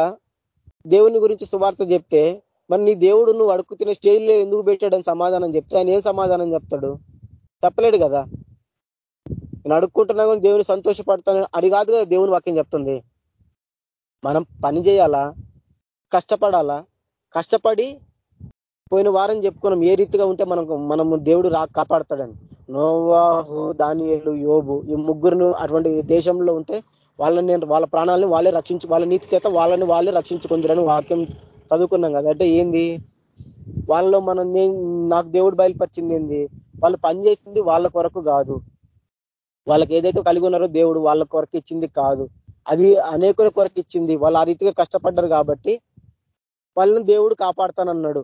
Speaker 3: దేవుని గురించి సువార్త చెప్తే మరి నీ దేవుడు నువ్వు అడుగు తినే స్టేజ్లో ఎందుకు పెట్టాడని సమాధానం చెప్తే ఆయన ఏం సమాధానం చెప్తాడు? చెప్పలేడు కదా. నేను అడుక్కుంటున్నా కానీ దేవుని సంతోషపడతాను అది కాదు కదా దేవుని వాక్యం చెప్తుంది. మనం పని చేయాలా? కష్టపడాలా? కష్టపడి పోయిన వారం చెప్పుకున్నాం ఏ రీతిగా ఉంటే మనకు మనము దేవుడు రా కాపాడతాడని. నోవాహు దానియుడు యోబు ఈ ముగ్గురును అటువంటి దేశంలో ఉంటే వాళ్ళని వాళ్ళ ప్రాణాలను వాళ్ళే రక్షించు వాళ్ళ నీతి చేత వాళ్ళని వాళ్ళే రక్షించుకుందరని వాక్యం చదువుకున్నాం కదా. అంటే ఏంది? వాళ్ళలో మనం నాకు దేవుడు బయలుపరిచింది ఏంది? వాళ్ళు పనిచేసింది వాళ్ళ కొరకు కాదు. వాళ్ళకి ఏదైతే కలిగి ఉన్నారో దేవుడు వాళ్ళ కొరకు ఇచ్చింది కాదు. అది అనేకుల కొరకు ఇచ్చింది. వాళ్ళు ఆ రీతిగా కష్టపడ్డారు కాబట్టి వాళ్ళని దేవుడు కాపాడుతానన్నాడు.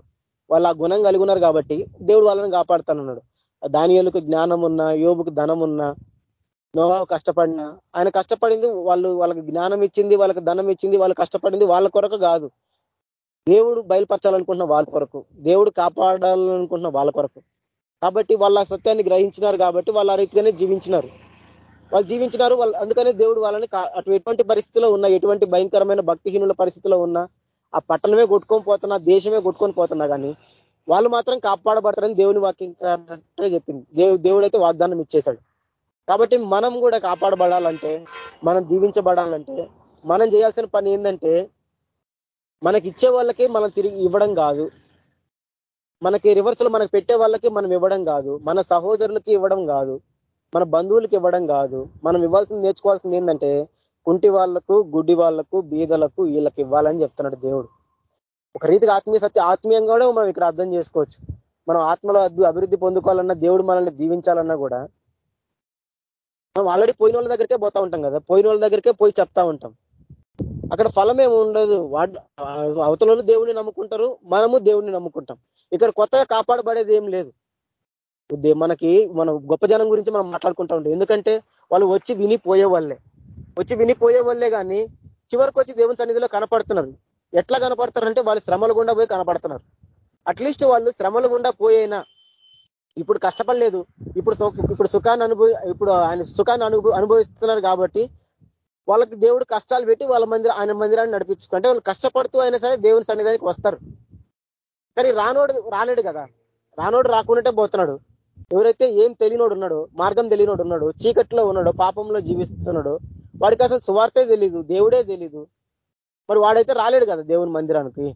Speaker 3: వాళ్ళు ఆ గుణం కలిగి ఉన్నారు కాబట్టి దేవుడు వాళ్ళని కాపాడుతానన్నాడు. దానియలకు జ్ఞానం ఉన్నా యోబుకు ధనం ఉన్నా నోవా కష్టపడినా ఆయన కష్టపడింది వాళ్ళు వాళ్ళకి జ్ఞానం ఇచ్చింది వాళ్ళకి ధనం ఇచ్చింది వాళ్ళు కష్టపడింది వాళ్ళ కొరకు కాదు. దేవుడు బయలుపరచాలనుకుంటున్న వాళ్ళ కొరకు దేవుడు కాపాడాలనుకుంటున్న వాళ్ళ కొరకు. కాబట్టి వాళ్ళ సత్యాన్ని గ్రహించినారు కాబట్టి వాళ్ళు ఆ రీతిగానే జీవించినారు. వాళ్ళు జీవించినారు వాళ్ళు అందుకనే దేవుడు వాళ్ళని అటు ఎటువంటి పరిస్థితిలో ఉన్నా ఎటువంటి భయంకరమైన భక్తిహీనుల పరిస్థితిలో ఉన్నా ఆ పట్టణమే కొట్టుకొని పోతున్నా దేశమే కొట్టుకొని పోతున్నా కానీ వాళ్ళు మాత్రం కాపాడబడతారని దేవుని వాక్యం చెప్పింది. దేవు దేవుడైతే వాగ్దానం ఇచ్చేశాడు. కాబట్టి మనం కూడా కాపాడబడాలంటే మనం దీవించబడాలంటే మనం చేయాల్సిన పని ఏంటంటే మనకి ఇచ్చే వాళ్ళకి మనం తిరిగి ఇవ్వడం కాదు. మనకి రివర్స్లో మనకు పెట్టే వాళ్ళకి మనం ఇవ్వడం కాదు. మన సహోదరులకి ఇవ్వడం కాదు. మన బంధువులకు ఇవ్వడం కాదు. మనం ఇవ్వాల్సింది నేర్చుకోవాల్సింది ఏంటంటే కుంటి వాళ్ళకు గుడ్డి వాళ్ళకు బీదలకు వీళ్ళకి ఇవ్వాలని చెప్తున్నాడు దేవుడు. ఒక రీతిగా ఆత్మీయ సత్య ఆత్మీయంగా కూడా మనం ఇక్కడ అర్థం చేసుకోవచ్చు. మనం ఆత్మలో అభివృద్ధి పొందుకోవాలన్నా దేవుడు మనల్ని దీవించాలన్నా కూడా మనం ఆల్రెడీ పోయిన వాళ్ళ దగ్గరికే పోతా ఉంటాం కదా. పోయిన వాళ్ళ దగ్గరికే పోయి చెప్తా ఉంటాం. అక్కడ ఫలం ఏమి ఉండదు. వాడు అవతల దేవుడిని నమ్ముకుంటారు. మనము దేవుడిని నమ్ముకుంటాం. ఇక్కడ కొత్తగా కాపాడబడేది ఏం లేదు. మనకి మనం గొప్ప జనం గురించి మనం మాట్లాడుకుంటా ఉంటాం ఎందుకంటే వాళ్ళు వచ్చి వినిపోయే వాళ్ళే. వచ్చి వినిపోయే వాళ్ళే కానీ చివరికి వచ్చి దేవుని సన్నిధిలో కనపడుతున్నారు. ఎట్లా కనపడతారంటే వాళ్ళు శ్రమల గుండా పోయి కనపడుతున్నారు. అట్లీస్ట్ వాళ్ళు శ్రమల గుండా పోయినా? ఇప్పుడు కష్టపడలేదు. ఇప్పుడు ఇప్పుడు సుఖాన్ని అనుభవి ఇప్పుడు ఆయన సుఖాన్ని అనుభవిస్తున్నారు కాబట్టి వాళ్ళకి దేవుడు కష్టాలు పెట్టి వాళ్ళ మందిర ఆయన మందిరాన్ని నడిపించుకుంటే వాళ్ళు కష్టపడుతూ అయినా సరే దేవుని సన్నిధానికి వస్తారు. కానీ రానోడు రాలేడు కదా. రానోడు రాకుండానే పోతున్నాడు. ఎవరైతే ఏం తెలియనోడు ఉన్నాడో మార్గం తెలియనోడు ఉన్నాడు చీకట్లో ఉన్నాడో పాపంలో జీవిస్తున్నాడో వాడికి అసలు సువార్తే తెలీదు దేవుడే తెలీదు. మరి వాడైతే రాలేడు కదా దేవుని మందిరానికి.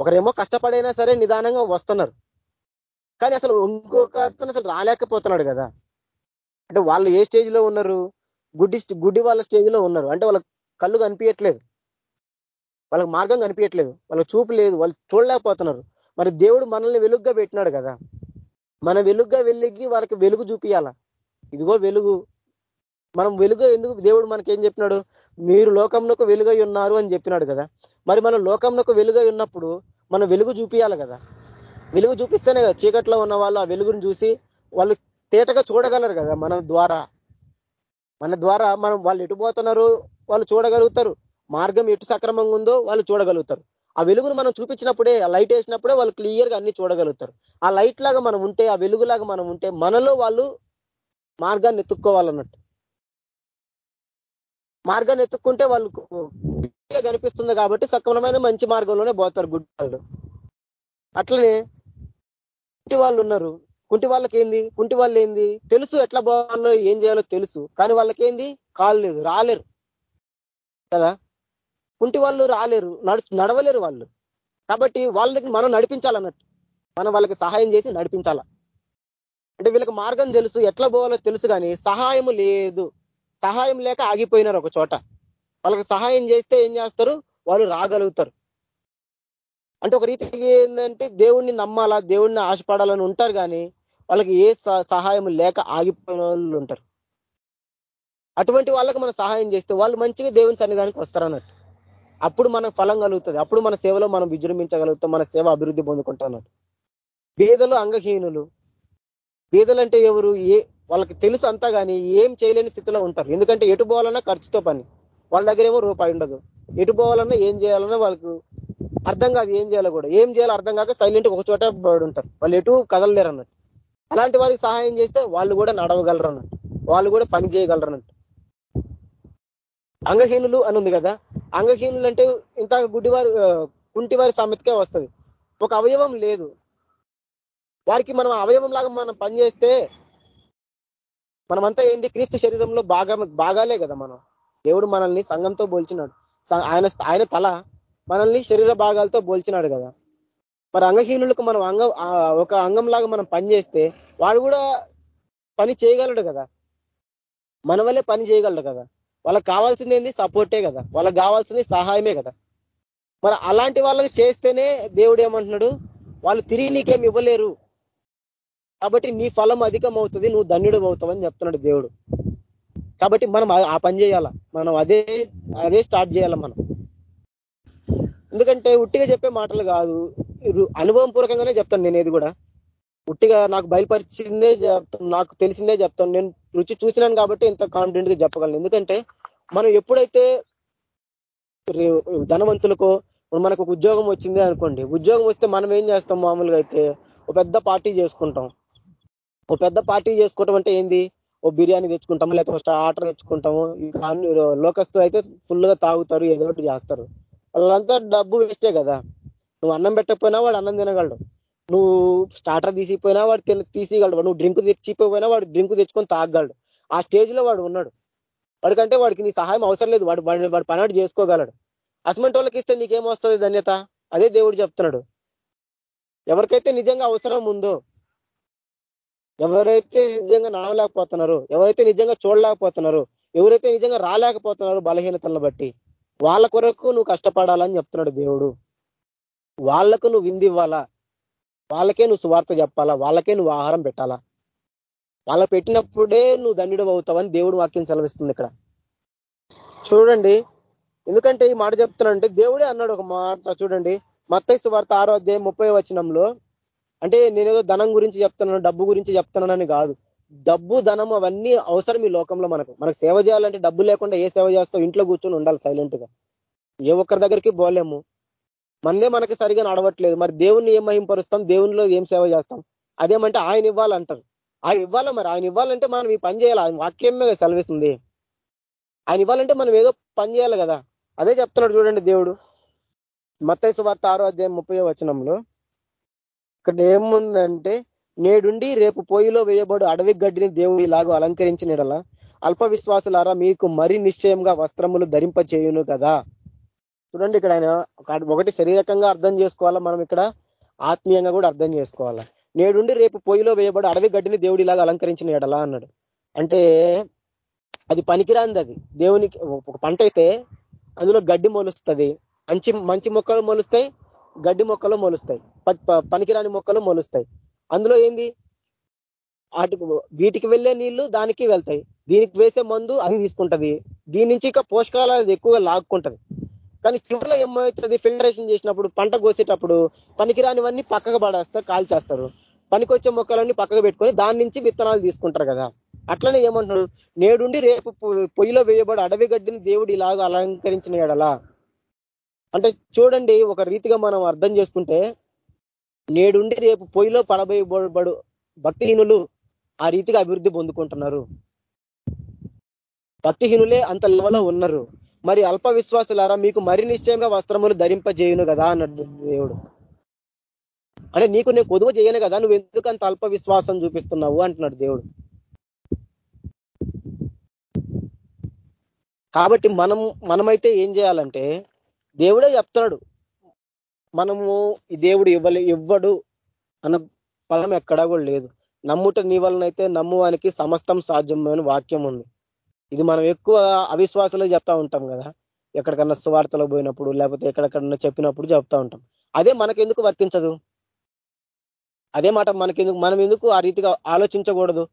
Speaker 3: ఒకరేమో కష్టపడైనా సరే నిదానంగా వస్తున్నారు. కానీ అసలు ఇంకొక అతను అసలు రాలేకపోతున్నాడు కదా. అంటే వాళ్ళు ఏ స్టేజ్లో ఉన్నారు? గుడ్డి గుడ్డి వాళ్ళ స్టేజ్లో ఉన్నారు. అంటే వాళ్ళ కళ్ళు కనిపించట్లేదు వాళ్ళకి మార్గం కనిపించట్లేదు వాళ్ళకి చూపు లేదు. వాళ్ళు చూడలేకపోతున్నారు. మరి దేవుడు మనల్ని వెలుగ్గా పెట్టినాడు కదా. మన వెలుగ్గా వెలిగి వాళ్ళకి వెలుగు చూపియాల? ఇదిగో వెలుగు. మనం వెలుగు ఎందుకు? దేవుడు మనకి ఏం చెప్పినాడు? మీరు లోకంలోకి వెలుగై ఉన్నారు అని చెప్పినాడు కదా. మరి మనం లోకంలోకి వెలుగై ఉన్నప్పుడు మనం వెలుగు చూపియాలి కదా. వెలుగు చూపిస్తేనే కదా చీకట్లో ఉన్న వాళ్ళు ఆ వెలుగును చూసి వాళ్ళు తేటగా చూడగలరు కదా మన ద్వారా. మన ద్వారా మనం వాళ్ళు ఎటు పోతున్నారు వాళ్ళు చూడగలుగుతారు. మార్గం ఎటు సక్రమంగా ఉందో వాళ్ళు చూడగలుగుతారు. ఆ వెలుగును మనం చూపించినప్పుడే ఆ లైట్ వేసినప్పుడే వాళ్ళు క్లియర్గా అన్ని చూడగలుగుతారు. ఆ లైట్ లాగా మనం ఉంటే ఆ వెలుగులాగా మనం ఉంటే మనలో వాళ్ళు మార్గాన్ని ఎత్తుక్కోవాలన్నట్టు. మార్గాన్ని ఎత్తుక్కుంటే వాళ్ళు కనిపిస్తుంది కాబట్టి సక్రమమైన మంచి మార్గంలోనే పోతారు గుడ్డలు అట్లనే కుంటి వాళ్ళు ఉన్నారు. కుంటి వాళ్ళకి ఏంది కుంటి వాళ్ళు ఏంది తెలుసు ఎట్లా పోవాలో ఏం చేయాలో తెలుసు. కానీ వాళ్ళకి ఏంది కాలు లేదు రాలేరు. కదా? కుంటి వాళ్ళు రాలేరు నడవలేరు వాళ్ళు. కాబట్టి వాళ్ళకి మనం నడిపించాలన్నట్టు మనం వాళ్ళకి సహాయం చేసి నడిపించాల. అంటే వీళ్ళకి మార్గం తెలుసు ఎట్లా పోవాలో తెలుసు కానీ సహాయం లేదు. సహాయం లేక ఆగిపోయినారు ఒక చోట. వాళ్ళకి సహాయం చేస్తే ఏం చేస్తారు? వాళ్ళు రాగలుగుతారు. అంటే ఒక రీతి ఏంటంటే దేవుణ్ణి నమ్మాలా దేవుణ్ణి ఆశపడాలని ఉంటారు కానీ వాళ్ళకి ఏ సహాయం లేక ఆగిపోయిన వాళ్ళు ఉంటారు. అటువంటి వాళ్ళకి మనం సహాయం చేస్తే వాళ్ళు మంచిగా దేవుని సన్నిధానికి వస్తారన్నట్టు. అప్పుడు మనకు ఫలం కలుగుతుంది. అప్పుడు మన సేవలో మనం విజృంభించగలుగుతాం మన సేవ అభివృద్ధి పొందుకుంటున్నట్టు పేదలు అంగహీనులు. పేదలంటే ఎవరు? ఏ వాళ్ళకి తెలుసు అంతా కానీ ఏం చేయలేని స్థితిలో ఉంటారు. ఎందుకంటే ఎటు పోవాలన్నా ఖర్చుతో పని. వాళ్ళ దగ్గర ఏమో రూపాయి ఉండదు. ఎటు పోవాలన్నా ఏం చేయాలన్నా వాళ్ళకు అర్థం కాదు ఏం చేయాలో కూడా. ఏం చేయాలో అర్థం కాక సైలెంట్ ఒక చోట పడి ఉంటారు వాళ్ళు ఎటు కదలలేరు అన్నట్టు. అలాంటి వారికి సహాయం చేస్తే వాళ్ళు కూడా నడవగలరు అన్నట్టు. వాళ్ళు కూడా పని చేయగలరు అన్నట్టు. అంగహీనులు అని ఉంది కదా అంగహీనులు అంటే ఇంత గుడ్డివారి కుంటివారి సామెతకే వస్తుంది. ఒక అవయవం లేదు. వారికి మనం అవయవం లాగా మనం పనిచేస్తే మనమంతా ఏంది? క్రీస్తు శరీరంలో బాగా బాగాలే కదా మనం. దేవుడు మనల్ని సంఘంతో పోల్చినాడు ఆయన ఆయన తల మనల్ని శరీర భాగాలతో పోల్చినాడు కదా. మరి అంగహీనులకు మనం అంగం ఒక అంగం లాగా మనం పని చేస్తే వాడు కూడా పని చేయగలడు కదా. మన వల్లే పని చేయగలడు కదా. వాళ్ళకి కావాల్సింది ఏంది? సపోర్టే కదా. వాళ్ళకి కావాల్సింది సహాయమే కదా. మరి అలాంటి వాళ్ళకి చేస్తేనే దేవుడు ఏమంటున్నాడు? వాళ్ళు తిరిగి నీకేం ఇవ్వలేరు. కాబట్టి నీ ఫలం అధికం అవుతుంది నువ్వు ధన్యుడు అవుతావని చెప్తున్నాడు దేవుడు. కాబట్టి మనం ఆ పని చేయాల? మనం అదే అదే స్టార్ట్ చేయాల మనం? ఎందుకంటే ఉట్టిగా చెప్పే మాటలు కాదు. అనుభవం పూర్వకంగానే చెప్తాను నేను ఇది కూడా. ఉట్టిగా నాకు బయలుపరిచిందే చెప్తాను నాకు తెలిసిందే చెప్తాను. నేను రుచి చూసినాను కాబట్టి ఇంత కాన్ఫిడెంట్గా చెప్పగలను. ఎందుకంటే మనం ఎప్పుడైతే ధనవంతులకో మనకు ఒక ఉద్యోగం వచ్చింది అనుకోండి ఉద్యోగం వస్తే మనం ఏం చేస్తాం మామూలుగా అయితే? ఒక పెద్ద పార్టీ చేసుకుంటాం. ఒక పెద్ద పార్టీ చేసుకోవటం అంటే ఏంది? ఓ బిర్యానీ తెచ్చుకుంటాము లేకపోతే ఆర్డర్ తెచ్చుకుంటాము. లోకస్తు అయితే ఫుల్గా తాగుతారు ఏదో ఒకటి చేస్తారు. వాళ్ళంతా డబ్బు వేస్టే కదా. నువ్వు అన్నం పెట్టకపోయినా వాడు అన్నం తినగలడు. నువ్వు స్టార్టర్ తీసిపోయినా వాడు తీసిగలడు నువ్వు డ్రింక్ తెచ్చిపోయినా వాడు డ్రింక్ తెచ్చుకొని తాగలడు ఆ స్టేజ్లో వాడు ఉన్నాడు. వాడికంటే వాడికి నీ సహాయం అవసరం లేదు. వాడు వాడు పనాడు చేసుకోగలడు. అసమంటి వాళ్ళకి ఇస్తే నీకేం వస్తుంది ధన్యత? అదే దేవుడు చెప్తున్నాడు. ఎవరికైతే నిజంగా అవసరం ఉందో ఎవరైతే నిజంగా నడవలేకపోతున్నారో ఎవరైతే నిజంగా చూడలేకపోతున్నారో ఎవరైతే నిజంగా రాలేకపోతున్నారో బలహీనతలను బట్టి వాళ్ళ కొరకు నువ్వు కష్టపడాలని చెప్తున్నాడు దేవుడు. వాళ్ళకు నువ్వు విందివ్వాలా వాళ్ళకే నువ్వు సువార్త చెప్పాలా? వాళ్ళకే నువ్వు ఆహారం పెట్టాలా? వాళ్ళ పెట్టినప్పుడే నువ్వు ధన్యుడు అవుతావని దేవుడు వాక్యం సెలవిస్తుంది ఇక్కడ. చూడండి. ఎందుకంటే ఈ మాట చెప్తున్నానంటే దేవుడే అన్నాడు ఒక మాట. చూడండి. మత్తైసు సువార్త ఆరో అధ్యాయం ముప్పై వచనంలో అంటే నేనేదో ధనం గురించి చెప్తున్నాను డబ్బు గురించి చెప్తున్నానని కాదు. డబ్బు ధనం అవన్నీ అవసరం ఈ లోకంలో మనకు. మనకు సేవ చేయాలంటే డబ్బు లేకుండా ఏ సేవ చేస్తావు? ఇంట్లో కూర్చొని ఉండాలి సైలెంట్గా ఏ ఒక్కరి దగ్గరికి పోలేము. మనదే మనకి సరిగా నడవట్లేదు. మరి దేవుణ్ణి ఏం మహింపరుస్తాం? దేవునిలో ఏం సేవ చేస్తాం? అదేమంటే ఆయన ఇవ్వాలంటారు. ఆయన ఇవ్వాలా మరి? ఆయన ఇవ్వాలంటే మనం ఈ పని చేయాలి? ఆయన వాక్యమే సెలవిస్తుంది. ఆయన ఇవ్వాలంటే మనం ఏదో పని చేయాలి కదా? అదే చెప్తున్నాడు చూడండి దేవుడు. మత్తైసు వార్త ఆరో అధ్యాయం ముప్పై వచనంలో. ఇక్కడ ఏముందంటే నేడుండి రేపు పొయ్యిలో వేయబడు అడవి గడ్డిని దేవుడు ఇలాగో అలంకరించినడలా. అల్ప విశ్వాసులారా మీకు మరి నిశ్చయంగా వస్త్రములు ధరింప చేయును కదా? చూడండి ఇక్కడ ఆయన ఒకటి శరీరకంగా అర్థం చేసుకోవాలా? మనం ఇక్కడ ఆత్మీయంగా కూడా అర్థం చేసుకోవాలా? నేడుండి రేపు పొయ్యిలో వేయబడి అడవి గడ్డిని దేవుడు ఇలాగా అలంకరించిన ఎడలా అన్నాడు. అంటే అది పనికిరాంది అది. దేవునికి ఒక పంట అయితే అందులో గడ్డి మొలుస్తుంది. మంచి మంచి మొక్కలు మొలుస్తాయి గడ్డి మొక్కలు మొలుస్తాయి. పనికిరాని మొక్కలు మొలుస్తాయి. అందులో ఏంది? వాటికి వీటికి వెళ్ళే నీళ్ళు దానికి వెళ్తాయి. దీనికి వేసే మందు అది తీసుకుంటది. దీని నుంచి ఇక పోషకాలు ఎక్కువగా లాక్కుంటది. కానీ చివరిలో ఏమవుతుంది ఫిల్టరేషన్ చేసినప్పుడు పంట కోసేటప్పుడు పనికిరానివన్నీ పక్కకు పడేస్తారు కాల్చేస్తారు. పనికొచ్చే మొక్కలన్నీ పక్కకు పెట్టుకొని దాని నుంచి విత్తనాలు తీసుకుంటారు కదా. అట్లనే ఏమంటున్నాడు? నేడుండి రేపు పొయ్యిలో వేయబడి అడవి గడ్డిని దేవుడు ఇలాగ అలంకరించిన ఎడలా. అంటే చూడండి ఒక రీతిగా మనం అర్థం చేసుకుంటే నేడుండి రేపు పొయ్యిలో పడబోయబడు భక్తిహీనులు ఆ రీతిగా అభివృద్ధి పొందుకుంటున్నారు. భక్తిహీనులే అంత లెవెలో ఉన్నారు. మరి అల్ప విశ్వాసులారా మీకు మరి నిశ్చయంగా వస్త్రములు ధరింపజేయును కదా అన్నట్టు దేవుడు. అంటే నీకు నేను కొదువ చేయను కదా నువ్వు ఎందుకు అంత అల్ప విశ్వాసం చూపిస్తున్నావు అంటున్నాడు దేవుడు. కాబట్టి మనం మనమైతే ఏం చేయాలంటే దేవుడే చెప్తున్నాడు మనము ఈ దేవుడు ఇవ్వలే ఇవ్వడు అన్న పదం ఎక్కడా కూడా లేదు. నమ్ముట నీ వలనైతే నమ్మువానికి సమస్తం సాధ్యమైన వాక్యం ఉంది. ఇది మనం ఎక్కువ అవిశ్వాసంలో చెప్తా ఉంటాం కదా. ఎక్కడికన్నా సువార్తలో పోయినప్పుడు లేకపోతే ఎక్కడెక్కడన్నా చెప్పినప్పుడు చెప్తా ఉంటాం. అదే మనకెందుకు వర్తించదు? అదే మాట మనకెందుకు మనం ఎందుకు ఆ రీతిగా ఆలోచించకూడదు?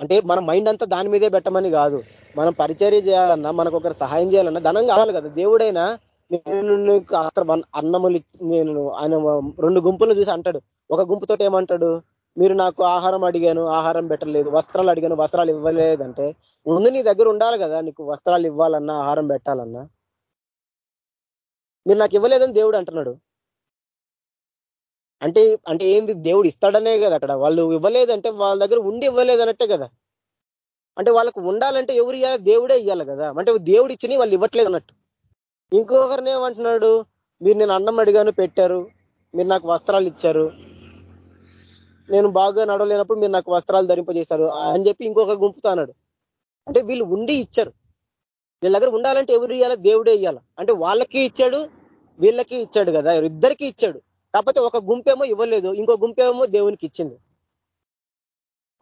Speaker 3: అంటే మన మైండ్ అంతా దాని మీదే పెట్టమని కాదు. మనం పరిచర్య చేయాలన్నా మనకు ఒకరు సహాయం చేయాలన్నా ధనం కావాలి కదా. దేవుడైనా నేను అక్కడ అన్నములు నేను ఆయన రెండు గుంపులు చూసి అంటాడు. ఒక గుంపుతో ఏమంటాడు? మీరు నాకు ఆహారం అడిగాను ఆహారం పెట్టలేదు వస్త్రాలు అడిగాను వస్త్రాలు ఇవ్వలేదంటే ముందు నీ దగ్గర ఉండాలి కదా నీకు వస్త్రాలు ఇవ్వాలన్నా ఆహారం పెట్టాలన్నా. మీరు నాకు ఇవ్వలేదని దేవుడు అంటున్నాడు. అంటే అంటే ఏంది దేవుడు ఇస్తాడనే కదా అక్కడ. వాళ్ళు ఇవ్వలేదంటే వాళ్ళ దగ్గర ఉండి ఇవ్వలేదన్నట్టే కదా. అంటే వాళ్ళకు ఉండాలంటే ఎవరు ఇవ్వాలి దేవుడే ఇవ్వాలి కదా. అంటే దేవుడు ఇచ్చిన వాళ్ళు ఇవ్వట్లేదు అన్నట్టు. ఇంకొకరిని ఏమంటున్నాడు? మీరు నేను అన్నం అడిగాను పెట్టారు. మీరు నాకు వస్త్రాలు ఇచ్చారు. నేను బాగా నడవలేనప్పుడు మీరు నాకు వస్త్రాలు ధరింపజేస్తారు అని చెప్పి ఇంకొక గుంపుతో అన్నాడు. అంటే వీళ్ళు ఉండి ఇచ్చారు. వీళ్ళ దగ్గర ఉండాలంటే ఎవరు ఇవ్వాలా దేవుడే ఇయ్యాల. అంటే వాళ్ళకి ఇచ్చాడు వీళ్ళకి ఇచ్చాడు కదా ఇద్దరికి ఇచ్చాడు. కాకపోతే ఒక గుంపేమో ఇవ్వలేదు ఇంకో గుంపేమో దేవునికి ఇచ్చింది.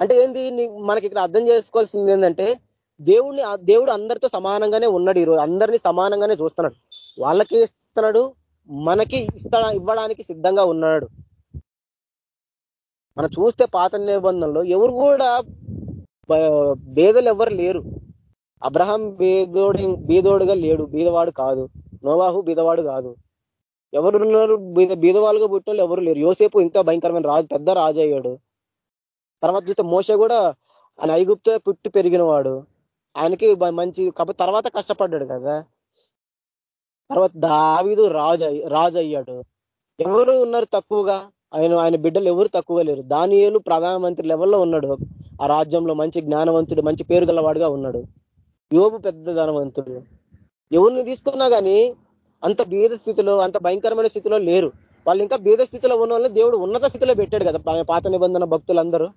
Speaker 3: అంటే ఏంది మనకి ఇక్కడ అర్థం చేసుకోవాల్సింది ఏంటంటే దేవుడిని దేవుడు అందరితో సమానంగానే ఉన్నాడు ఈరోజు. అందరినీ సమానంగానే చూస్తున్నాడు. వాళ్ళకి ఇస్తున్నాడు మనకి ఇస్తా ఇవ్వడానికి సిద్ధంగా ఉన్నాడు. మనం చూస్తే పాత నిబంధనలో ఎవరు కూడా భేదలు ఎవరు లేరు. అబ్రహం బీదోడి బీదోడుగా లేడు బీదవాడు కాదు. నోవాహు బీదవాడు కాదు. ఎవరున్నారు బీద బీదవాళ్ళుగా పుట్టిన ఎవరు లేరు. యోసేపు ఇంకా భయంకరమైన రాజు పెద్ద రాజు అయ్యాడు. తర్వాత చూస్తే మోస కూడా ఆయన ఐగుప్తో పుట్టి పెరిగిన వాడు ఆయనకి మంచి కాబట్టి తర్వాత కష్టపడ్డాడు కదా. తర్వాత దావిదు రాజు రాజు అయ్యాడు. ఎవరు ఉన్నారు తక్కువగా? ఆయన ఆయన బిడ్డలు ఎవరు తక్కువ లేరు. దానియేలు ప్రధానమంత్రి లెవెల్లో ఉన్నాడు. ఆ రాజ్యంలో మంచి జ్ఞానవంతుడు మంచి పేరు గలవాడుగా ఉన్నాడు. యోగు పెద్ద ధనవంతుడు. ఎవరిని తీసుకున్నా కానీ అంత భేద స్థితిలో అంత భయంకరమైన స్థితిలో లేరు. వాళ్ళు ఇంకా భేద స్థితిలో ఉన్న వాళ్ళని దేవుడు ఉన్నత స్థితిలో పెట్టాడు కదా పాత నిబంధన భక్తులందరూ.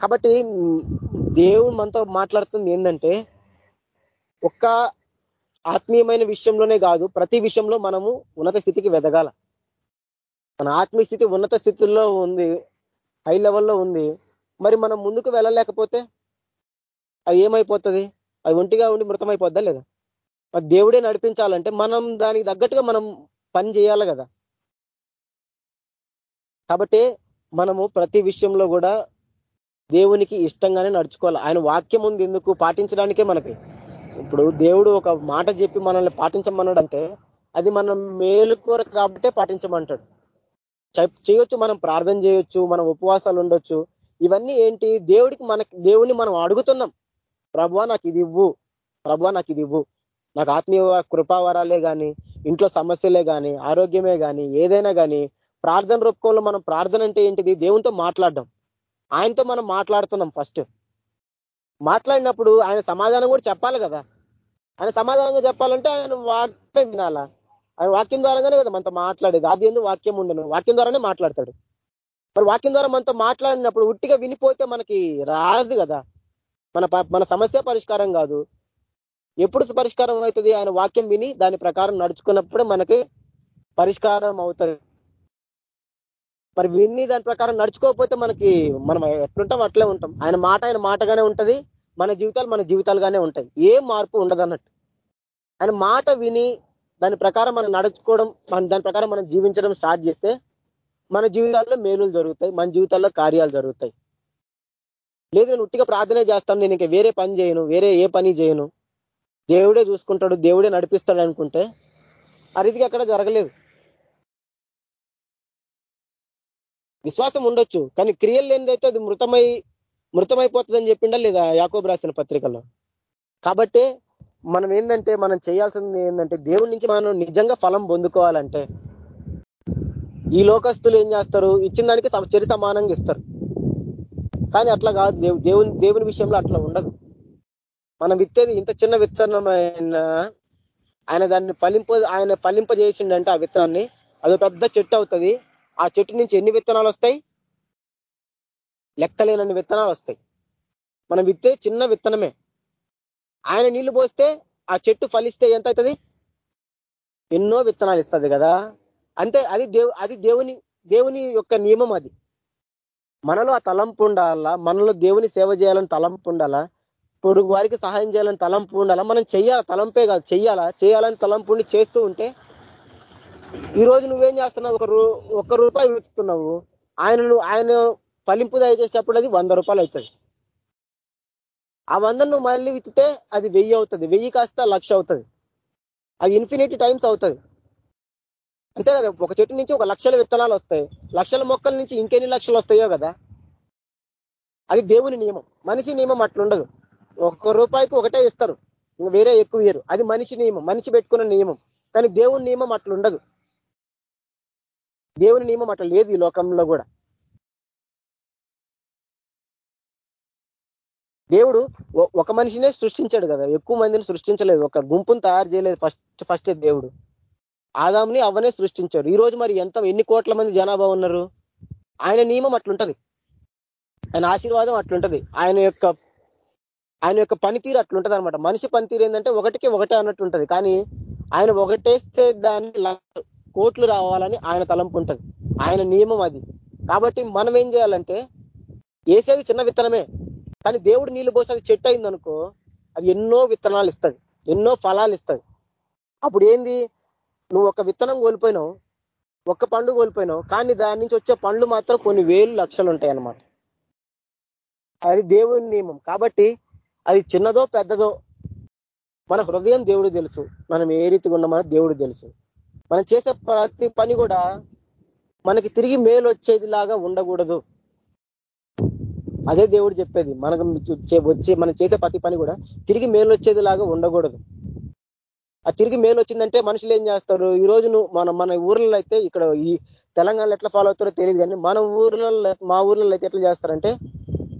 Speaker 3: కాబట్టి దేవుడు మనతో మాట్లాడుతుంది ఏంటంటే ఒక్క ఆత్మీయమైన విషయంలోనే కాదు ప్రతి విషయంలో మనము ఉన్నత స్థితికి వెదగాల. మన ఆత్మీయ స్థితి ఉన్నత స్థితుల్లో ఉంది హై లెవెల్లో ఉంది మరి మనం ముందుకు వెళ్ళలేకపోతే అది ఏమైపోతుంది? అది ఒంటిగా ఉండి మృతమైపోద్దా లేదా? మరి దేవుడే నడిపించాలంటే మనం దానికి తగ్గట్టుగా మనం పని చేయాలి కదా. కాబట్టి మనము ప్రతి విషయంలో కూడా దేవునికి ఇష్టంగానే నడుచుకోవాలి. ఆయన వాక్యం ఉంది ఎందుకు? పాటించడానికే మనకి. ఇప్పుడు దేవుడు ఒక మాట చెప్పి మనల్ని పాటించమన్నాడంటే అది మనం మేలు కోరకు కాబట్టే పాటించమంటాడు. చేయొచ్చు మనం ప్రార్థన చేయొచ్చు మనం ఉపవాసాలు ఉండొచ్చు. ఇవన్నీ ఏంటి? దేవుడికి మనకి దేవుని మనం అడుగుతున్నాం. ప్రభువా నాకు ఇది ఇవ్వు. ప్రభువా నాకు ఇది ఇవ్వు. నాకు ఆత్మీయ కృపావరాలే కానీ ఇంట్లో సమస్యలే కానీ ఆరోగ్యమే కానీ ఏదైనా కానీ ప్రార్థన రూపంలో మనం ప్రార్థన అంటే ఏంటిది? దేవునితో మాట్లాడడం. ఆయనతో మనం మాట్లాడుతున్నాం ఫస్ట్. మాట్లాడినప్పుడు ఆయన సమాధానం కూడా చెప్పాలి కదా. ఆయన సమాధానంగా చెప్పాలంటే ఆయన వాక్యం వినాలా? ఆయన వాక్యం ద్వారానే కదా మనతో మాట్లాడేది. అది ఎందుకు వాక్యం ఉండను? వాక్యం ద్వారానే మాట్లాడతాడు. మరి వాక్యం ద్వారా మనతో మాట్లాడినప్పుడు ఉట్టిగా వినిపోతే మనకి రాదు కదా. మన మన సమస్య పరిష్కారం కాదు. ఎప్పుడు పరిష్కారం అవుతుంది? ఆయన వాక్యం విని దాని ప్రకారం నడుచుకున్నప్పుడే మనకి పరిష్కారం అవుతుంది. మరి విని దాని ప్రకారం నడుచుకోకపోతే మనకి మనం ఎట్లుంటాం? అట్లే ఉంటాం. ఆయన మాట ఆయన మాటగానే ఉంటది. మన జీవితాలు మన జీవితాలుగానే ఉంటాయి. ఏ మార్పు ఉండదు అన్నట్టు ఆయన మాట విని దాని ప్రకారం మనం నడుచుకోవడం మన దాని ప్రకారం మనం జీవించడం స్టార్ట్ చేస్తే మన జీవితాల్లో మేలులు జరుగుతాయి మన జీవితాల్లో కార్యాలు జరుగుతాయి. లేదు నేను ఉట్టిగా ప్రార్థనే చేస్తాను నేను ఇంకా వేరే పని చేయను వేరే ఏ పని చేయను. దేవుడే చూసుకుంటాడు దేవుడే నడిపిస్తాడు అనుకుంటే ఆ రీతికి అక్కడ జరగలేదు. విశ్వాసం ఉండొచ్చు కానీ క్రియలు లేనిదైతే అది మృతమై మృతమైపోతుందని చెప్పిండా లేదా యాకోబు రాసిన పత్రికలో? కాబట్టి మనం ఏంటంటే మనం చేయాల్సింది ఏంటంటే దేవుడి నుంచి మనం నిజంగా ఫలం పొందుకోవాలంటే ఈ లోకస్తులు ఏం చేస్తారు? ఇచ్చిన దానికి చరి సమానంగా ఇస్తారు. కానీ అట్లా కాదు. దేవుని దేవుని విషయంలో అట్లా ఉండదు. మనం విత్తేది ఇంత చిన్న విత్తనమైన ఆయన దాన్ని ఫలింప ఆయన ఫలింపజేసిండంటే ఆ విత్తనాన్ని అది పెద్ద చెట్టు అవుతుంది. ఆ చెట్టు నుంచి ఎన్ని విత్తనాలు వస్తాయి? లెక్కలేనన్ని విత్తనాలు వస్తాయి. మనం విత్తే చిన్న విత్తనమే. ఆయన నీళ్ళు పోస్తే ఆ చెట్టు ఫలిస్తే ఎంత అవుతుంది ఎన్నో విత్తనాలు ఇస్తుంది కదా. అంటే అది దేవు అది దేవుని దేవుని యొక్క నియమం అది. మనలో ఆ తలంపు ఉండాలా? మనలో దేవుని సేవ చేయాలని తలంపు ఉండాలా? పొరుగు వారికి సహాయం చేయాలని తలంపు ఉండాలా? మనం చెయ్యాలా? తలంపే కాదు చెయ్యాలా? చేయాలని తలంపు ఉండి చేస్తూ ఉంటే ఈ రోజు నువ్వేం చేస్తున్నావు? ఒక ఒక రూపాయి వెతుకుతున్నావు. ఆయన ఆయన ఫలింపు దయచేసేటప్పుడు అది వంద రూపాయలు అవుతుంది ఆ వంద నువ్వు మళ్ళీ విత్తితే అది వెయ్యి అవుతుంది. వెయ్యి కాస్త లక్ష అవుతుంది. అది ఇన్ఫినిటీ టైమ్స్ అవుతుంది. అంతే కదా? ఒక చెట్టు నుంచి ఒక లక్షల విత్తనాలు వస్తాయి. లక్షల మొక్కల నుంచి ఇంకెన్ని లక్షలు వస్తాయో కదా? అది దేవుని నియమం. మనిషి నియమం అట్లుండదు. ఒక్క రూపాయికి ఒకటే ఇస్తారు. వేరే ఎక్కువ ఇయ్యరు. అది మనిషి నియమం. మనిషి పెట్టుకున్న నియమం. కానీ దేవుని నియమం అట్లుండదు. దేవుని నియమం అట్లా లేదు ఈ లోకంలో కూడా. దేవుడు ఒక మనిషినే సృష్టించాడు కదా. ఎక్కువ మందిని సృష్టించలేదు. ఒక గుంపును తయారు చేయలేదు ఫస్ట్ ఫస్ట్ దేవుడు. ఆదాంని అవనే సృష్టించాడు. ఈ రోజు మరి ఎంత ఎన్ని కోట్ల మంది జనాభా ఉన్నారు? ఆయన నియమం అట్లుంటది. ఆయన ఆశీర్వాదం అట్లుంటది. ఆయన యొక్క ఆయన యొక్క పనితీరు అట్లుంటది అనమాట మనిషి పనితీరు ఏంటంటే ఒకటికి ఒకటే అన్నట్టు ఉంటది. కానీ ఆయన ఒకటేస్తే దాన్ని కోట్లు రావాలని ఆయన తలంపు ఉంటది. ఆయన నియమం అది. కాబట్టి మనం ఏం చేయాలంటే వేసేది చిన్న విత్తనమే. కానీ దేవుడు నీళ్ళు పోసి అది చెట్టు అయిందనుకో అది ఎన్నో విత్తనాలు ఇస్తుంది. ఎన్నో ఫలాలు ఇస్తుంది. అప్పుడు ఏంది? నువ్వు ఒక విత్తనం కోల్పోయినావు ఒక్క పండు కోల్పోయినావు కానీ దాని నుంచి వచ్చే పండ్లు మాత్రం కొన్ని వేలు లక్షలు ఉంటాయి అన్నమాట అది దేవుని నియమం. కాబట్టి అది చిన్నదో పెద్దదో మన హృదయం దేవుడు తెలుసు. మనం ఏ రీతిగా ఉన్నామో దేవుడు తెలుసు. మనం చేసే ప్రతి పని కూడా మనకి తిరిగి మేలు వచ్చేది లాగా ఉండకూడదు. అదే దేవుడు చెప్పేది మనకు వచ్చే మనం చేసే ప్రతి పని కూడా తిరిగి మేలు వచ్చేది లాగా ఉండకూడదు. ఆ తిరిగి మేలు వచ్చిందంటే మనుషులు ఏం చేస్తారు? ఈ రోజు మన మన ఊర్లలో అయితే ఇక్కడ ఈ తెలంగాణలో ఎట్లా ఫాలో అవుతారో తెలియదు కానీ మన ఊర్లలో మా ఊర్లలో అయితే ఎట్లా చేస్తారంటే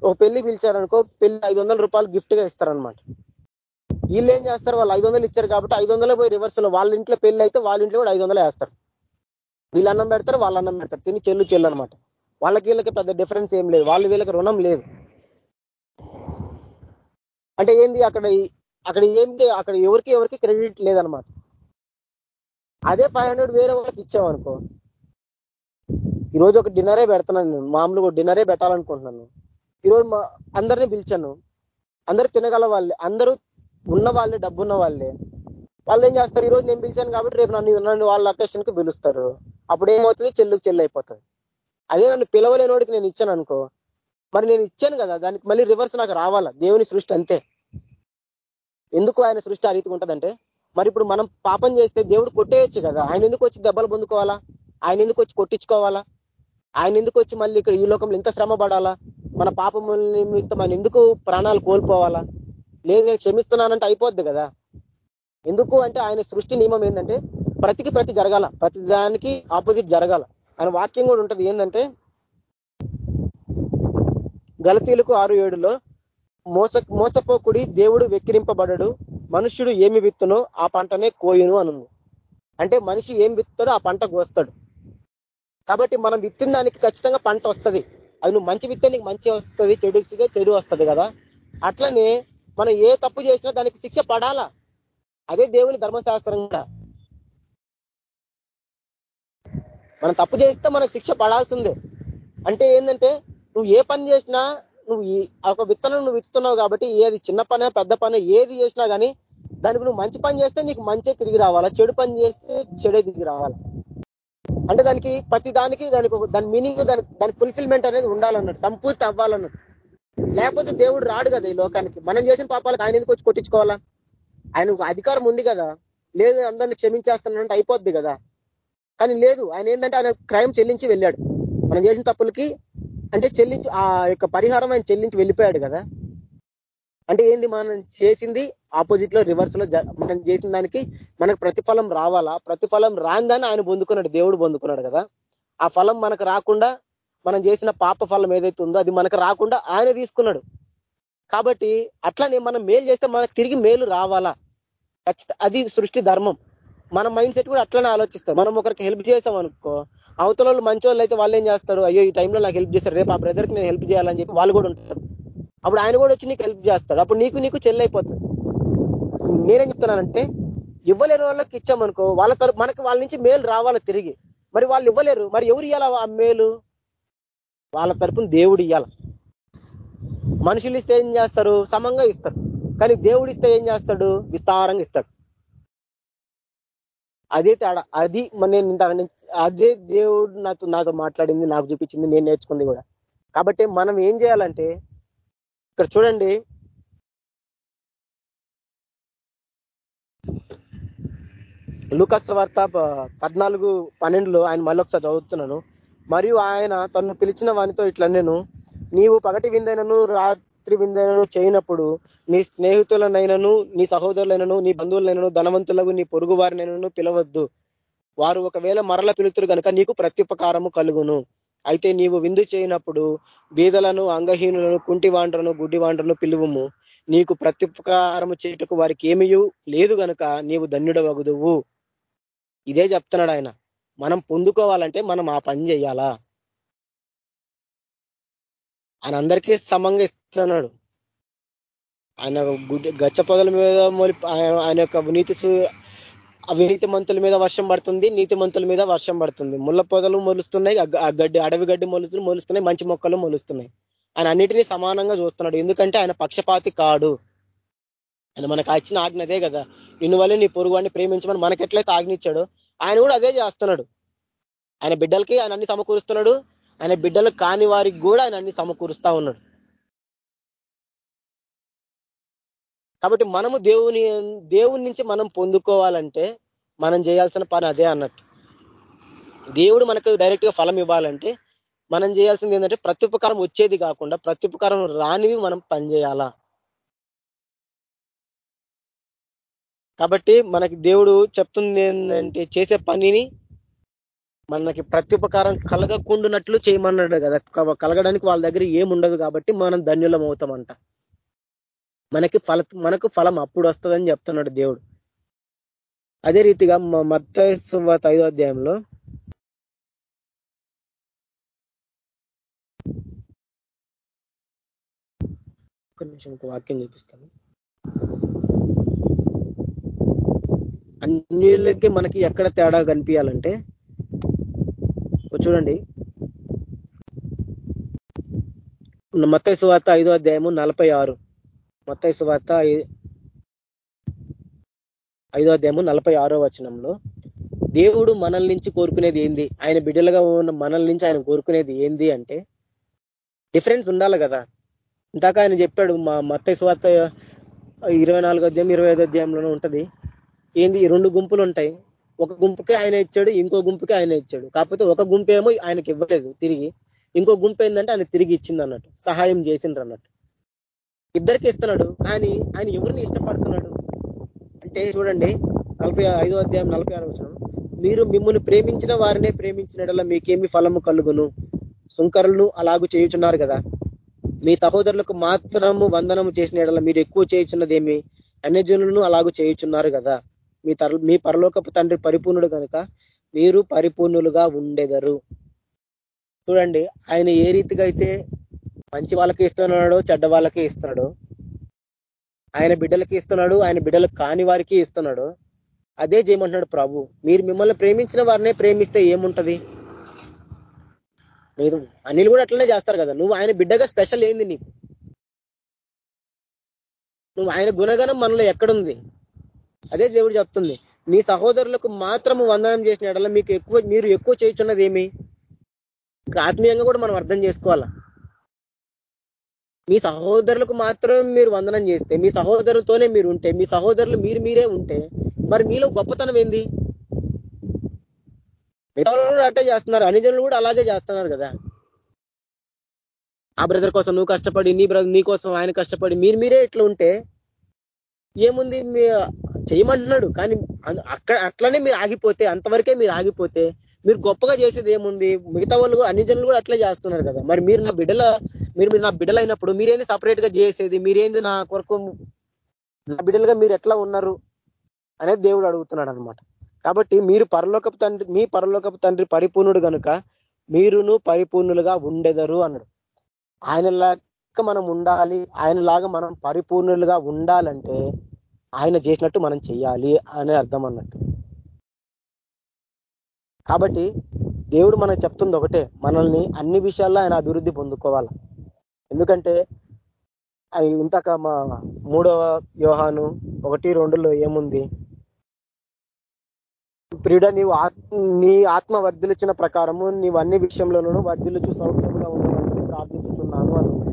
Speaker 3: ఒక పెళ్ళి పిలిచారనుకో పెళ్ళి ఐదు రూపాయలు గిఫ్ట్గా ఇస్తారనమాట వీళ్ళు ఏం చేస్తారు? వాళ్ళు ఐదు వందలు ఇచ్చారు కాబట్టి ఐదు వందలే పోయి రివర్స్లో వాళ్ళ ఇంట్లో పెళ్ళి అయితే వాళ్ళ ఇంట్లో కూడా ఐదు వందలే వేస్తారు. వీళ్ళు అన్నం పెడతారు వాళ్ళ అన్నం పెడతారు. తిని చెల్లు చెల్లు అనమాట వాళ్ళకి వీళ్ళకి పెద్ద డిఫరెన్స్ ఏం లేదు. వాళ్ళు వీళ్ళకి రుణం లేదు. అంటే ఏంది? అక్కడ అక్కడ ఏంటి అక్కడ ఎవరికి ఎవరికి క్రెడిట్ లేదనమాట అదే ఫైవ్ హండ్రెడ్ వేరే వాళ్ళకి ఇచ్చామనుకో. ఈరోజు ఒక డిన్నరే పెడుతున్నాను నేను. మామూలుగా డిన్నరే పెట్టాలనుకుంటున్నాను ఈరోజు మా అందరినీ పిలిచాను. అందరూ తినగల వాళ్ళే. అందరూ ఉన్న వాళ్ళే డబ్బున్న వాళ్ళే. వాళ్ళు ఏం చేస్తారు? ఈరోజు నేను పిలిచాను కాబట్టి రేపు నన్ను నన్ను వాళ్ళ లొకేషన్కి పిలుస్తారు. అప్పుడు ఏమవుతుంది? చెల్లుకు చెల్లు అయిపోతుంది. అదే నన్ను పిలవలేనోడికి నేను ఇచ్చాను అనుకో. మరి నేను ఇచ్చాను కదా దానికి మళ్ళీ రివర్స్ నాకు రావాలా? దేవుని సృష్టి అంతే. ఎందుకు ఆయన సృష్టి ఆ రీతిగా ఉంటుందంటే మరి ఇప్పుడు మనం పాపం చేస్తే దేవుడు కొట్టేయచ్చు కదా ఆయన ఎందుకు వచ్చి దెబ్బలు పొందుకోవాలా? ఆయన ఎందుకు వచ్చి కొట్టించుకోవాలా? ఆయన ఎందుకు వచ్చి మళ్ళీ ఇక్కడ ఈ లోకంలో ఎంత శ్రమ పడాలా? మన పాపం నిమిత్తం ఆయన ఎందుకు ప్రాణాలు కోల్పోవాలా? లేదు నేను క్షమిస్తున్నానంటే అయిపోద్ది కదా. ఎందుకు అంటే ఆయన సృష్టి నియమం ఏంటంటే ప్రతికి ప్రతి జరగాల. ప్రతి దానికి ఆపోజిట్ జరగాల. ఆయన వాక్యం కూడా ఉంటది. ఏంటంటే గలతీలకు ఆరు ఏడులో మోస మోసపోకుడి దేవుడు వెక్కిరింపబడడు మనుష్యుడు ఏమి విత్తునో ఆ పంటనే కోయును అనుంది. అంటే మనిషి ఏం విత్తాడో ఆ పంట కోస్తాడు. కాబట్టి మనం విత్తిన దానికి ఖచ్చితంగా పంట వస్తుంది. అది నువ్వు మంచి విత్తే నీకు మంచి వస్తుంది చెడు విత్తితే చెడు వస్తుంది కదా. అట్లనే మనం ఏ తప్పు చేసినా దానికి శిక్ష పడాలా? అదే దేవుని ధర్మశాస్త్రం కూడా మనం తప్పు చేస్తే మనకు శిక్ష పడాల్సిందే. అంటే ఏంటంటే నువ్వు ఏ పని చేసినా నువ్వు ఒక విత్తనం నువ్వు విత్తుతున్నావు కాబట్టి ఏది చిన్న పనే పెద్ద పని ఏది చేసినా కానీ దానికి నువ్వు మంచి పని చేస్తే నీకు మంచే తిరిగి రావాలా? చెడు పని చేస్తే చెడే తిరిగి రావాలా? అంటే దానికి ప్రతి దానికి దానికి దాని మీనింగ్ దాని దాని ఫుల్ఫిల్మెంట్ అనేది ఉండాలన్నట్టు సంపూర్తి అవ్వాలన్నట్టు లేకపోతే దేవుడు రాడు కదా ఈ లోకానికి. మనం చేసిన పాపాలకు ఆయన ఎందుకు వచ్చి కొట్టించుకోవాలా? ఆయన అధికారం ఉంది కదా. లేదు అందరిని క్షమించేస్తానంటే అయిపోద్ది కదా. కానీ లేదు ఆయన ఏంటంటే ఆయన క్రైమ్ చెల్లించి వెళ్ళాడు. మనం చేసిన తప్పులకి అంటే చెల్లించి ఆ యొక్క పరిహారం ఆయన చెల్లించి వెళ్ళిపోయాడు కదా. అంటే ఏంది మనం చేసింది? ఆపోజిట్లో రివర్స్లో మనం చేసిన దానికి మనకు ప్రతిఫలం రావాలా? ప్రతిఫలం రాందని ఆయన పొందుకున్నాడు దేవుడు పొందుకున్నాడు కదా. ఆ ఫలం మనకు రాకుండా మనం చేసిన పాప ఫలం ఏదైతే ఉందో అది మనకు రాకుండా ఆయన తీసుకున్నాడు. కాబట్టి అట్లానే మనం మేలు చేస్తే మనకు తిరిగి మేలు రావాలా? అది సృష్టి ధర్మం. మన మైండ్ సెట్ కూడా అట్లనే ఆలోచిస్తారు. మనం ఒకరికి హెల్ప్ చేసాం అనుకో అవతల వాళ్ళు మంచి వాళ్ళు అయితే వాళ్ళు ఏం చేస్తారు? అయ్యో ఈ టైంలో నాకు హెల్ప్ చేస్తారు. రేపు ఆ బ్రదర్కి నేను హెల్ప్ చేయాలని చెప్పి వాళ్ళు కూడా ఉంటారు. అప్పుడు ఆయన కూడా వచ్చి నీకు హెల్ప్ చేస్తాడు. అప్పుడు నీకు నీకు చెల్లైపోతుంది నేనేం చెప్తున్నానంటే ఇవ్వలేని వాళ్ళకి ఇచ్చామనుకో వాళ్ళ తరపు మనకి వాళ్ళ నుంచి మేలు రావాలి తిరిగి. మరి వాళ్ళు ఇవ్వలేరు. మరి ఎవరు ఇవ్వాలా ఆ మేలు? వాళ్ళ తరపున దేవుడు ఇవ్వాల మనుషులు ఇస్తే ఏం చేస్తారు? సమంగా ఇస్తారు. కానీ దేవుడు ఇస్తే ఏం చేస్తాడు? విస్తారంగా ఇస్తాడు. అదే తేడా. అది నేను ఇంత అదే దేవుడు నాతో నాతో మాట్లాడింది నాకు చూపించింది నేను నేర్చుకుంది కూడా. కాబట్టి మనం ఏం చేయాలంటే ఇక్కడ చూడండి. లూకస్ వార్త పద్నాలుగు పన్నెండులో ఆయన మళ్ళొకసారి చదువుతున్నాను. మరియు ఆయన తను పిలిచిన వానితో ఇట్లా నేను నీవు పగటి విందైనను రాత్రి విందైనను చేయనప్పుడు నీ స్నేహితులనైనను నీ సహోదరులైనను నీ బంధువులైనను ధనవంతులకు నీ పొరుగు వారినైనను పిలవద్దు. వారు ఒకవేళ మరల పిలుతురు కనుక నీకు ప్రత్యుపకారము కలుగును. అయితే నీవు విందు చేయనప్పుడు బీదలను అంగహీనులను కుంటి వాండ్రను గుడ్డి వాండ్రను పిలువము. నీకు ప్రత్యుపకారము చేయటకు వారికి ఏమియు లేదు గనుక నీవు ధన్యుడవగుదువు. ఇదే చెప్తున్నాడు ఆయన. మనం పొందుకోవాలంటే మనం ఆ పని చేయాలా? ఆయన అందరికీ సమంగా ఇస్తున్నాడు. ఆయన గచ్చ పొదల మీద మొలి ఆయన యొక్క నీతి అవినీతి మంతుల మీద వర్షం పడుతుంది నీతి మంతుల మీద వర్షం పడుతుంది. ముళ్ళ పొదలు మొలుస్తున్నాయి ఆ గడ్డి అడవి గడ్డి మొలుస్తు మొలుస్తున్నాయి మంచి మొక్కలు మొలుస్తున్నాయి. ఆయన అన్నిటినీ సమానంగా చూస్తున్నాడు. ఎందుకంటే ఆయన పక్షపాతి కాడు. ఆయన మనకు ఇచ్చిన ఆజ్ఞదే కదా. నిన్ను వల్ల నీ పొరుగువాడిని ప్రేమించమని మనకి ఎట్లయితే ఆజ్ఞించాడు ఆయన కూడా అదే చేస్తున్నాడు. ఆయన బిడ్డలకి ఆయన అన్ని సమకూరుస్తున్నాడు. ఆయన బిడ్డలు కాని వారికి కూడా ఆయన అన్ని సమకూరుస్తా ఉన్నాడు. కాబట్టి మనము దేవుని దేవుని నుంచి మనం పొందుకోవాలంటే మనం చేయాల్సిన పని అదే అన్నట్టు. దేవుడు మనకు డైరెక్ట్గా ఫలం ఇవ్వాలంటే మనం చేయాల్సింది ఏంటంటే ప్రత్యుపకారం వచ్చేది కాకుండా ప్రత్యుపకారం రానివి మనం పనిచేయాలా? కాబట్టి మనకి దేవుడు చెప్తుంది ఏంటంటే చేసే పనిని మనకి ప్రత్యుపకారం కలగకుండానట్లు చేయమన్నాడు కదా. కలగడానికి వాళ్ళ దగ్గర ఏముండదు కాబట్టి మనం ధన్యులం అవుతామంట. మనకి ఫల మనకు ఫలం అప్పుడు వస్తుందని చెప్తున్నాడు దేవుడు. అదే రీతిగా మత్త ఐదో అధ్యాయంలో ఒక నిమిషం ఒక వాక్యం చూపిస్తాను. అన్నిళ్ళకి మనకి ఎక్కడ తేడా కనిపించాలంటే చూడండి. మత్తయ్య సువార్త ఐదో అధ్యాయము నలభై ఆరు. మత్తయ్య సువార్త ఐదో అధ్యాయము నలభై ఆరో వచనంలో దేవుడు మనల్ నుంచి కోరుకునేది ఏంది? ఆయన బిడ్డలుగా ఉన్న మనల్ నుంచి ఆయన కోరుకునేది ఏంది అంటే డిఫరెన్స్ ఉండాలి కదా. ఇందాక ఆయన చెప్పాడు మా మత్తయ్య సువార్త ఇరవై నాలుగు అధ్యాయం ఇరవై ఐదు అధ్యాయంలోనే ఉంటది. ఏంది? రెండు గుంపులు ఉంటాయి. ఒక గుంపుకే ఆయన ఇచ్చాడు ఇంకో గుంపుకే ఆయన ఇచ్చాడు. కాకపోతే ఒక గుంపు ఏమో ఆయనకి ఇవ్వలేదు తిరిగి. ఇంకో గుంపు ఏంటంటే ఆయన తిరిగి ఇచ్చింది అన్నట్టు సహాయం చేసిండ్రు అన్నట్టు. ఇద్దరికి ఇస్తున్నాడు కానీ ఆయన ఎవరిని ఇష్టపడుతున్నాడు? అంటే చూడండి నలభై ఐదో అధ్యాయం నలభై ఆరు వచ్చిన మీరు మిమ్మల్ని ప్రేమించిన వారినే ప్రేమించినట్లా మీకేమి ఫలము కలుగును? సుంకరులను అలాగూ చేయుచున్నారు కదా. మీ సహోదరులకు మాత్రము వందనము చేసిన మీరు ఎక్కువ చేయుచున్నదేమి? అన్యజనులను అలాగూ చేయుచున్నారు కదా. మీ తర మీ పరలోకపు తండ్రి పరిపూర్ణుడు కనుక మీరు పరిపూర్ణులుగా ఉండెదరు. చూడండి ఆయన ఏ రీతిగా అయితే మంచి వాళ్ళకి ఇస్తున్నాడో చెడ్డ వాళ్ళకి ఇస్తున్నాడు ఆయన బిడ్డలకి ఇస్తున్నాడు ఆయన బిడ్డలకు కాని వారికి ఇస్తున్నాడు అదే చేయమంటున్నాడు ప్రభు. మీరు మిమ్మల్ని ప్రేమించిన వారినే ప్రేమిస్తే ఏముంటది? మీరు అనిల్ కూడా అట్లనే చేస్తారు కదా. నువ్వు ఆయన బిడ్డగా స్పెషల్ ఏంది నీకు? నువ్వు ఆయన గుణగణం మనలో ఎక్కడుంది? అదే దేవుడు చెప్తుంది. మీ సహోదరులకు మాత్రము వందనం చేసిన ఎడల మీకు ఎక్కువ మీరు ఎక్కువ చేయుచున్నది ఏమి? ఇక్కడ ఆత్మీయంగా కూడా మనం అర్థం చేసుకోవాలా? మీ సహోదరులకు మాత్రం మీరు వందనం చేస్తే మీ సహోదరులతోనే మీరు ఉంటే మీ సహోదరులు మీరు మీరే ఉంటే మరి మీలో గొప్పతనం ఏంది? మిగతా కూడా అట్టే చేస్తున్నారు. అనిజనులు కూడా అలాగే చేస్తున్నారు కదా. ఆ బ్రదర్ కోసం నువ్వు కష్టపడి నీ బ్రదర్ నీ కోసం ఆయన కష్టపడి మీరు మీరే ఇట్లా ఉంటే ఏముంది? మీ చేయమంటున్నాడు కానీ అక్కడ అట్లనే మీరు ఆగిపోతే అంతవరకే మీరు ఆగిపోతే మీరు గొప్పగా చేసేది ఏముంది? మిగతా వాళ్ళు అన్ని జనులు కూడా అట్లే చేస్తున్నారు కదా. మరి మీరు నా బిడ్డల మీరు మీరు నా బిడ్డలైనప్పుడు మీరేంది సపరేట్గా చేసేది? మీరేంది నా కొరకు నా బిడ్డలుగా మీరు ఎట్లా ఉన్నారు? అనేది దేవుడు అడుగుతున్నాడు అనమాట కాబట్టి మీరు పరలోకపు తండ్రి మీ పరలోకపు తండ్రి పరిపూర్ణుడు కనుక మీరును పరిపూర్ణులుగా ఉండెదరు అన్నాడు. లెక్క మనం ఉండాలి ఆయనలాగా మనం పరిపూర్ణులుగా ఉండాలంటే ఆయన చేసినట్టు మనం చెయ్యాలి అనే అర్థం అన్నట్టు. కాబట్టి దేవుడు మనకు చెప్తుంది ఒకటే మనల్ని అన్ని విషయాల్లో ఆయన అభివృద్ధి పొందుకోవాలి. ఎందుకంటే ఇంతక మా మూడవ వ్యూహాను ఒకటి రెండులో ఏముంది? ప్రియుడ నీవు నీ ఆత్మ వర్ధిలిచ్చిన ప్రకారము నీవు అన్ని విషయంలోనూ వర్ధిలుచు సౌఖ్యంగా ఉండాలని ప్రార్థించుతున్నాను అని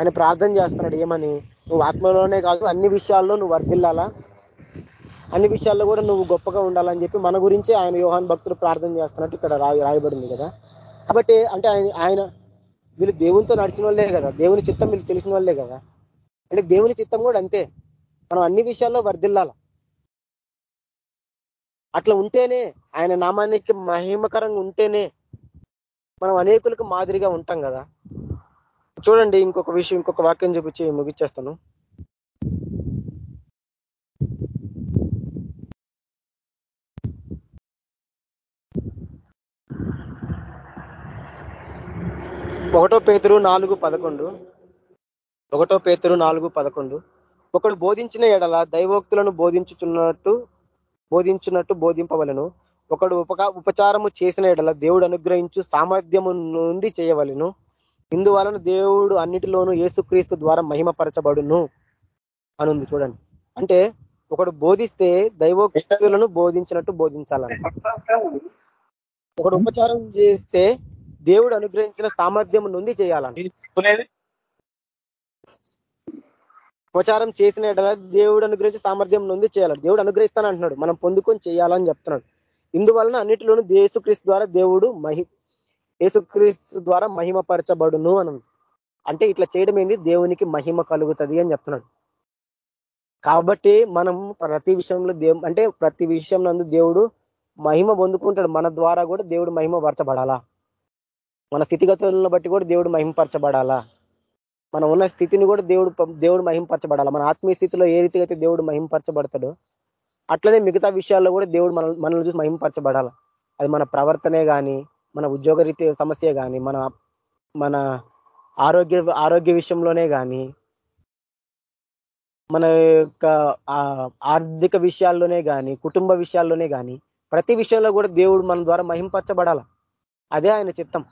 Speaker 3: ఆయన ప్రార్థన చేస్తున్నాడు ఏమని? నువ్వు ఆత్మలోనే కాదు అన్ని విషయాల్లో నువ్వు వర్ధిల్లాలా? అన్ని విషయాల్లో కూడా నువ్వు గొప్పగా ఉండాలని చెప్పి మన గురించి ఆయన యోహాన్ భక్తులు ప్రార్థన చేస్తున్నట్టు ఇక్కడ రాయబడింది కదా. కాబట్టి అంటే ఆయన ఆయన వీళ్ళు దేవునితో నడిచిన వాళ్ళే కదా. దేవుని చిత్తం వీళ్ళు తెలిసిన వాళ్ళే కదా. అంటే దేవుని చిత్తం కూడా అంతే. మనం అన్ని విషయాల్లో వర్ధిల్లాల? అట్లా ఉంటేనే ఆయన నామానికి మహిమకరంగా ఉంటేనే మనం అనేకులకు మాదిరిగా ఉంటాం కదా. చూడండి ఇంకొక విషయం ఇంకొక వాక్యం చూపించి ముగిచ్చేస్తాను. ఒకటో పేతురు నాలుగు పదకొండు. ఒకటో పేతురు నాలుగు పదకొండు. ఒకడు బోధించిన ఎడల దైవోక్తులను బోధించుచున్నట్టు బోధించున్నట్టు బోధింపవలను. ఒకడు ఉపక ఉపచారము చేసిన ఎడల దేవుడు అనుగ్రహించు సామర్థ్యము నుండి చేయవలను. ఇందువలన దేవుడు అన్నిటిలోనూ ఏసుక్రీస్తు ద్వారా మహిమపరచబడును అనుంది చూడండి. అంటే ఒకడు బోధిస్తే దైవోక్తులను బోధించినట్టు బోధించాలంట. ఒకడు ఉపచారం చేస్తే దేవుడు అనుగ్రహించిన సామర్థ్యం నుండి చేయాలంట. ఉపచారం చేసిన దేవుడు అనుగ్రహించి సామర్థ్యం నుండి చేయాలి దేవుడు అనుగ్రహిస్తానంటున్నాడు. మనం పొందుకొని చేయాలని చెప్తున్నాడు. ఇందువలన అన్నిటిలోనూ యేసుక్రీస్తు ద్వారా దేవుడు మహి యేసుక్రీస్తు ద్వారా మహిమపరచబడును అని. అంటే ఇట్లా చేయడం ఏంది? దేవునికి మహిమ కలుగుతుంది అని చెప్తున్నాడు. కాబట్టి మనం ప్రతి విషయంలో దేవు అంటే ప్రతి విషయం నందు దేవుడు మహిమ పొందుకుంటాడు. మన ద్వారా కూడా దేవుడు మహిమ పరచబడాలా? మన స్థితిగతులను బట్టి కూడా దేవుడు మహిమపరచబడాలా మనం ఉన్న స్థితిని కూడా దేవుడు దేవుడు మహింపరచబడాలి మన ఆత్మీయ స్థితిలో ఏ రీతిగా అయితే దేవుడు మహింపరచబడతాడో అట్లనే మిగతా విషయాల్లో కూడా దేవుడు మన మనల్ని చూసి మహింపరచబడాలి అది మన ప్రవర్తనే కానీ మన ఉద్యోగ రీతి సమస్య కానీ మన మన ఆరోగ్య ఆరోగ్య విషయంలోనే కానీ మన యొక్క ఆర్థిక విషయాల్లోనే కానీ కుటుంబ విషయాల్లోనే కానీ ప్రతి విషయంలో కూడా దేవుడు మన ద్వారా మహింపరచబడాల. అదే ఆయన చిత్తం.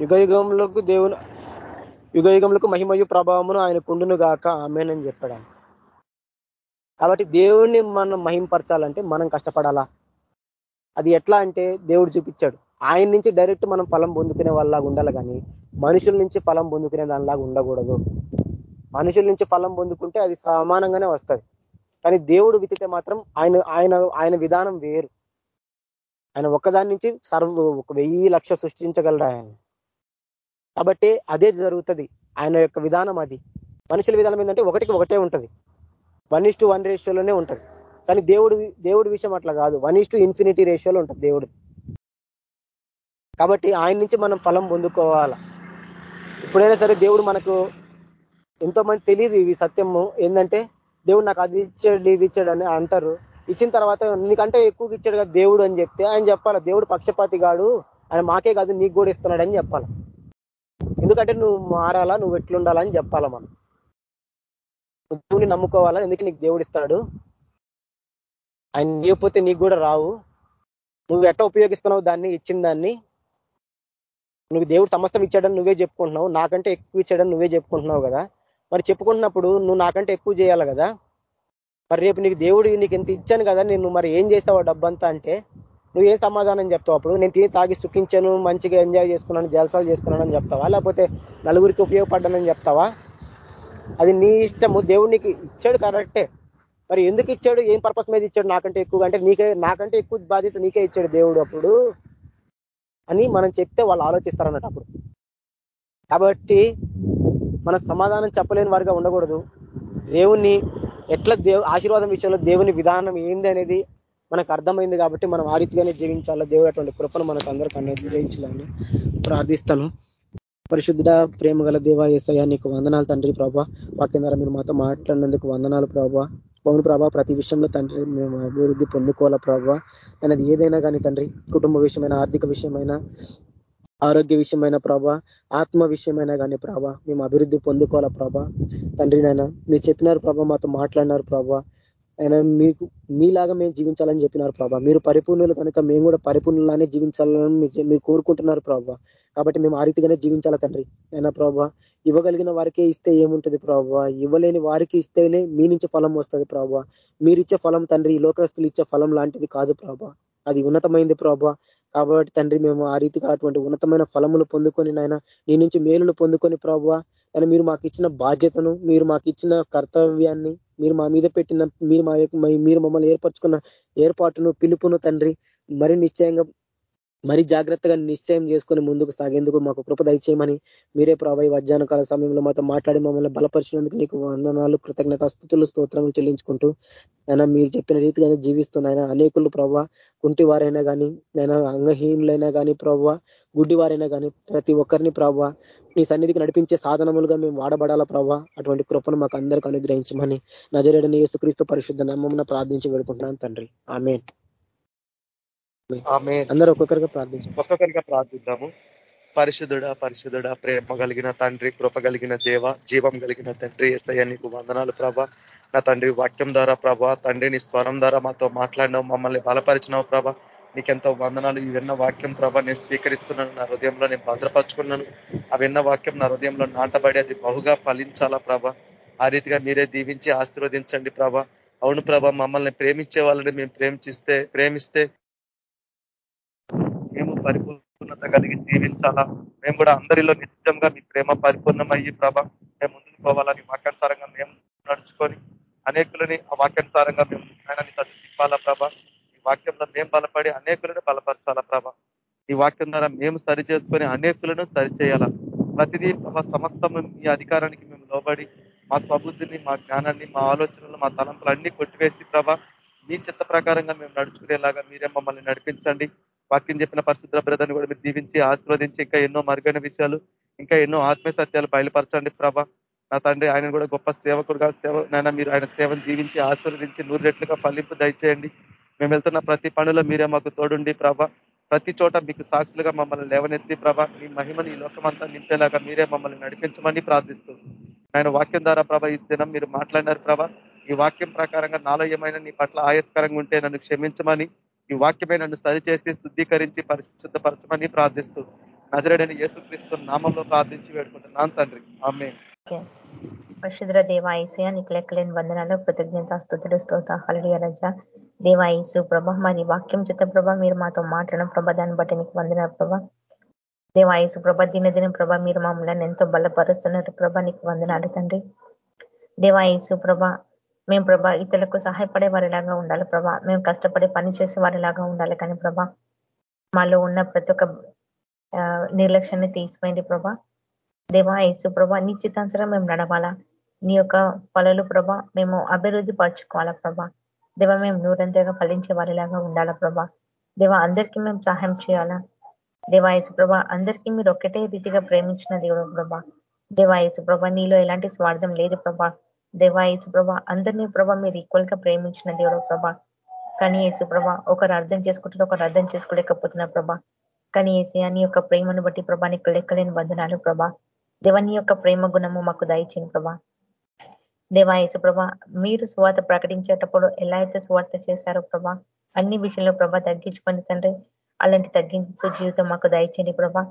Speaker 3: యుగ యుగంలోకి దేవుని యుగ మహిమయు ప్రభావమును ఆయన కుండును గాక ఆమెనని చెప్పాడు కాబట్టి దేవుణ్ణి మనం మహింపరచాలంటే మనం కష్టపడాలా? అది ఎట్లా అంటే దేవుడు చూపించాడు. ఆయన నుంచి డైరెక్ట్ మనం ఫలం పొందుకునే వాళ్ళలాగా ఉండాలి కానీ మనుషుల నుంచి ఫలం పొందుకునే దానిలాగా ఉండకూడదు. మనుషుల నుంచి ఫలం పొందుకుంటే అది సమానంగానే వస్తుంది. కానీ దేవుడు విత్తితే మాత్రం ఆయన ఆయన ఆయన విధానం వేరు. ఆయన ఒక్కదాని నుంచి సర్వ ఒక వెయ్యి లక్ష సృష్టించగలరు ఆయన. కాబట్టి అదే జరుగుతుంది. ఆయన యొక్క విధానం అది. మనుషుల విధానం ఏంటంటే ఒకటికి ఒకటే ఉంటుంది. వన్ ఇస్ టు వన్ రేషియోలోనే ఉంటుంది. కానీ దేవుడు దేవుడి విషయం అట్లా కాదు. వన్ ఇస్ టు ఇన్ఫినిటీ రేషియోలో ఉంటుంది దేవుడు. కాబట్టి ఆయన నుంచి మనం ఫలం పొందుకోవాలా? ఇప్పుడైనా సరే దేవుడు మనకు ఎంతో మంది తెలియదు ఇవి సత్యము ఏంటంటే దేవుడు నాకు అది ఇచ్చాడు ఇది ఇచ్చాడు అని అంటారు. ఇచ్చిన తర్వాత నీకంటే ఎక్కువ ఇచ్చాడు కదా దేవుడు అని చెప్తే ఆయన చెప్పాలి? దేవుడు పక్షపాతి కాడు ఆయన మాకే కాదు నీకు కూడా ఇస్తున్నాడు అని చెప్పాలి? ఎందుకంటే నువ్వు మారాలా నువ్వు ఎట్లుండాలా అని చెప్పాలా మనం? దేవుని నమ్ముకోవాలా? ఎందుకు నీకు దేవుడు ఇస్తాడు? ఆయన ఇవ్వకపోతే నీకు కూడా రావు. నువ్వు ఎట్లా ఉపయోగిస్తున్నావు దాన్ని ఇచ్చిన దాన్ని? నువ్వు దేవుడు సమస్తం ఇచ్చాడని నువ్వే చెప్పుకుంటున్నావు నాకంటే ఎక్కువ ఇచ్చాడని నువ్వే చెప్పుకుంటున్నావు కదా. మరి చెప్పుకుంటున్నప్పుడు నువ్వు నాకంటే ఎక్కువ చేయాలి కదా. మరి రేపు నీకు దేవుడు నీకు ఎంత ఇచ్చాను కదా నేను మరి ఏం చేస్తావు డబ్బంతా అంటే నువ్వు ఏం సమాధానం చెప్తావు అప్పుడు? నేను తిని తాగి సుఖించాను మంచిగా ఎంజాయ్ చేసుకున్నాను జలసాలు చేసుకున్నాను అని చెప్తావా? లేకపోతే నలుగురికి ఉపయోగపడ్డానని చెప్తావా? అది నీ ఇష్టము దేవుడు నీకు ఇచ్చాడు కరెక్టే. మరి ఎందుకు ఇచ్చాడు? ఏం పర్పస్ మీద ఇచ్చాడు? నాకంటే ఎక్కువ అంటే నీకే నాకంటే ఎక్కువ బాధ్యత నీకే ఇచ్చాడు దేవుడు అప్పుడు. అని మనం చెప్తే వాళ్ళు ఆలోచిస్తారు అన్నట్టు అప్పుడు. కాబట్టి మన సమాధానం చెప్పలేని వారిగా ఉండకూడదు. దేవుణ్ణి ఎట్లా దేవు ఆశీర్వాదం విషయంలో దేవుని విధానం ఏంది అనేది మనకు అర్థమైంది కాబట్టి మనం ఆ రీతిగానే జీవించాలా? దేవుడు అటువంటి కృపను మనకు అందరికీ అనుగ్రహించాలని ప్రార్థిస్తాను. పరిశుద్ధ ప్రేమ గల దేవ ఏసయ్యా నీకు వందనాలు తండ్రి ప్రభా. వాక్యం ద్వారా మీరు మాతో మాట్లాడినందుకు వందనాలు ప్రభా. పౌను ప్రభా ప్రతి విషయంలో తండ్రి మేము అభివృద్ధి పొందుకోవాలా ప్రభా. అనేది ఏదైనా కానీ తండ్రి కుటుంబ విషయమైన ఆర్థిక విషయమైన ఆరోగ్య విషయమైన ప్రభా ఆత్మ విషయమైన కానీ ప్రభా మేము అభివృద్ధి పొందుకోవాలా ప్రభా. తండ్రి నాయన మీరు చెప్పినారు ప్రభా మాతో మాట్లాడినారు ప్రభా. ఆయన మీకు మీలాగా మేము జీవించాలని చెప్పినారు ప్రభా. మీరు పరిపూర్ణులు కనుక మేము కూడా పరిపూర్ణులానే జీవించాలని మీరు కోరుకుంటున్నారు ప్రభా. కాబట్టి మేము ఆ రీతిగానే జీవించాలా తండ్రి? అయినా ప్రభా ఇవ్వగలిగిన వారికే ఇస్తే ఏముంటది ప్రభా? ఇవ్వలేని వారికి ఇస్తేనే మీ నుంచి ఫలం వస్తుంది ప్రభా. మీరిచ్చే ఫలం తండ్రి లోకస్తులు ఇచ్చే ఫలం లాంటిది కాదు ప్రభా. అది ఉన్నతమైంది ప్రభా. కాబట్టి తండ్రి మేము ఆ రీతిగా అటువంటి ఉన్నతమైన ఫలములు పొందుకొని నాయన నీ నుంచి మేలులు పొందుకొని ప్రభావ అని మీరు మాకు ఇచ్చిన బాధ్యతను మీరు మాకు ఇచ్చిన కర్తవ్యాన్ని మీరు మా మీద పెట్టిన మీరు మా మీరు మమ్మల్ని ఏర్పరచుకున్న ఏర్పాటును పిలుపును తండ్రి మరి నిశ్చయంగా మరి జాగ్రత్తగా నిశ్చయం చేసుకొని ముందుకు సాగేందుకు మాకు కృప దయచేయమని మీరే ప్రభావి మధ్యాహ్న కాల సమయంలో మాతో మాట్లాడి మమ్మల్ని బలపరిచినందుకు నీకు వందనాలు కృతజ్ఞత స్థుతులు స్తోత్రములు చెల్లించుకుంటూ అయినా మీరు చెప్పిన రీతిగానే జీవిస్తున్నాయన అనేకులు ప్రభావ కుంటి వారైనా కానీ నేను అంగహీనులైనా కానీ ప్రభావ గుడ్డి వారైనా కానీ ప్రతి ఒక్కరిని ప్రభావ నీ సన్నిధికి నడిపించే సాధనములుగా మేము వాడబడాలా ప్రభావ? అటువంటి కృపను మాకు అందరికీ అనుగ్రహించమని నజరేడని యేసుక్రీస్తు పరిశుద్ధ నమ్మమున ప్రార్థించి వేడుకుంటున్నాను తండ్రి. ఆమెన్. అందరూ ఒక్కొక్కరిగా ప్రార్థించు
Speaker 2: ఒక్కొక్కరిగా ప్రార్థిద్దాము. పరిశుద్ధుడ పరిశుద్ధుడ ప్రేమ కలిగిన తండ్రి కృప కలిగిన దేవ జీవం కలిగిన తండ్రి ఎస్తయ్య నీకు వందనాలు ప్రభ. నా తండ్రి వాక్యం ద్వారా ప్రభ తండ్రిని స్వరం ద్వారా మాతో మాట్లాడినావు మమ్మల్ని బలపరిచినావు ప్రభ. నీకెంతో వందనాలు ఈ విన్న వాక్యం ప్రభ నేను స్వీకరిస్తున్నాను నా హృదయంలో నేను భద్రపరుచుకున్నాను. ఆ విన్న వాక్యం నా హృదయంలో నాటబడి అది బహుగా ఫలించాలా ప్రభ. ఆ రీతిగా మీరే దీవించి ఆశీర్వదించండి ప్రభ. అవును ప్రభ మమ్మల్ని ప్రేమించే వాళ్ళని మేము ప్రేమించిస్తే ప్రేమిస్తే పరిపూర్ణత కలిగి జీవించాలా? మేము కూడా అందరిలో నిత్యంగా మీ ప్రేమ పరిపూర్ణమయ్యి ప్రభ మేము ముందుకు పోవాలని వాక్యానుసారంగా మేము నడుచుకొని అనేకులని ఆ వాక్యానుసారంగా మేము జ్ఞానాన్ని తిప్పాలా ప్రభ? ఈ వాక్యంలో మేము బలపడి అనేకులను బలపరచాలా ప్రభ? ఈ వాక్యం ద్వారా మేము సరి చేసుకొని అనేకులను సరిచేయాలా ప్రతిదీ మా సమస్తము మీ అధికారానికి మేము లోబడి మా స్వబుద్ధిని మా జ్ఞానాన్ని మా ఆలోచనలు మా తలంపులు అన్ని కొట్టివేసి ప్రభ మీ చిత్త ప్రకారంగా మేము నడుచుకునేలాగా మీరే మమ్మల్ని నడిపించండి. వాక్యం చెప్పిన పరిశుద్ధ బ్రదర్ని కూడా మీరు దీవించి ఆశీర్వదించి ఇంకా ఎన్నో మరుగైన విషయాలు ఇంకా ఎన్నో ఆత్మీయ సత్యాలు బయలుపరచండి ప్రభ. నా తండ్రి ఆయన కూడా గొప్ప సేవకుడుగా సేవ నాయన మీరు ఆయన సేవను జీవించి ఆశీర్వదించి నూరు రెట్లుగా ఫలింపు దయచేయండి. మేము వెళ్తున్న ప్రతి పనిలో మీరే మాకు తోడుండి ప్రభ. ప్రతి చోట మీకు సాక్షులుగా మమ్మల్ని లేవనెత్తి ప్రభ. మీ మహిమని ఈ లోకమంతా నింపేలాగా మీరే మమ్మల్ని నడిపించమని ప్రార్థిస్తూ. ఆయన వాక్యం ద్వారా ప్రభ ఈ దినం మీరు మాట్లాడినారు ప్రభ. ఈ వాక్యం ప్రకారంగా నాలో ఏమైనా నీ పట్ల ఆయస్కరంగా ఉంటే నన్ను క్షమించమని ఈ వాక్యమే నన్ను సరిచేసి శుద్ధీకరించి పరిశుద్ధపరచమని ప్రార్థిస్తూ నజరడని యేసుక్రీస్తు నామంలో ప్రార్థించి వేడుకుంటున్నాను తండ్రి. ఆమె
Speaker 1: పరిశుద్ర దేవ ఐసయ నీకు లెక్కలేని వందనాలు కృతజ్ఞత స్థుతులు స్తోత హలడియ రజ. దేవ ఐసు ప్రభ మరి వాక్యం చిత్త ప్రభ మీరు మాతో మాట్లాడడం ప్రభ దాన్ని బట్టి నీకు వందన ప్రభ. దేవ ఐసు ప్రభ దినదిన ప్రభ మీరు మమ్మల్ని ఎంతో బలపరుస్తున్నారు ప్రభ నీకు వందనాలు తండ్రి. దేవ ఐసు ప్రభ మేము ప్రభా ఇతరులకు సహాయపడే వారిలాగా ఉండాలి ప్రభా. మేము కష్టపడి పని చేసే వారిలాగా ఉండాలి కానీ ప్రభా మాలో ఉన్న ప్రతి ఒక్క నిర్లక్ష్యాన్ని తీసిపోయింది ప్రభా. దేవా యేసు ప్రభా నిశ్చితాంతరం మేము నడవాలా. నీ యొక్క పనులు ప్రభా మేము అభివృద్ధి పరచుకోవాలా ప్రభా. దేవ మేము నూరంతగా ఫలించే వారిలాగా ఉండాలా ప్రభా. దేవ అందరికీ మేము సహాయం చేయాలా. దేవాయసు ప్రభా అందరికీ మీరు ఒక్కటే రీతిగా ప్రేమించిన దేవుడు ప్రభా. దేవాయసు ప్రభా నీలో ఎలాంటి స్వార్థం లేదు ప్రభా. దేవాయసు ప్రభా అందరినీ ప్రభా మీరు ఈక్వల్గా ప్రేమించిన దేవుడు ప్రభా. కానీ యేసు ప్రభా ఒకరు అర్థం చేసుకుంటున్న ఒకరు అర్థం చేసుకోలేకపోతున్నారు ప్రభా. కానీ ఏసీ నీ యొక్క ప్రేమను బట్టి ప్రభా నీకు లెక్కలేని బంధనాలు ప్రభా. దేవని యొక్క ప్రేమ గుణము మాకు దయచేయండి ప్రభా. దేవాయసు ప్రభా మీరు స్వార్థ ప్రకటించేటప్పుడు ఎలా అయితే స్వార్థ చేశారో ప్రభా అన్ని విషయంలో ప్రభా తగ్గించుకొని తండ్రి. అలాంటి తగ్గింపు జీవితం మాకు దయచేయండి ప్రభా.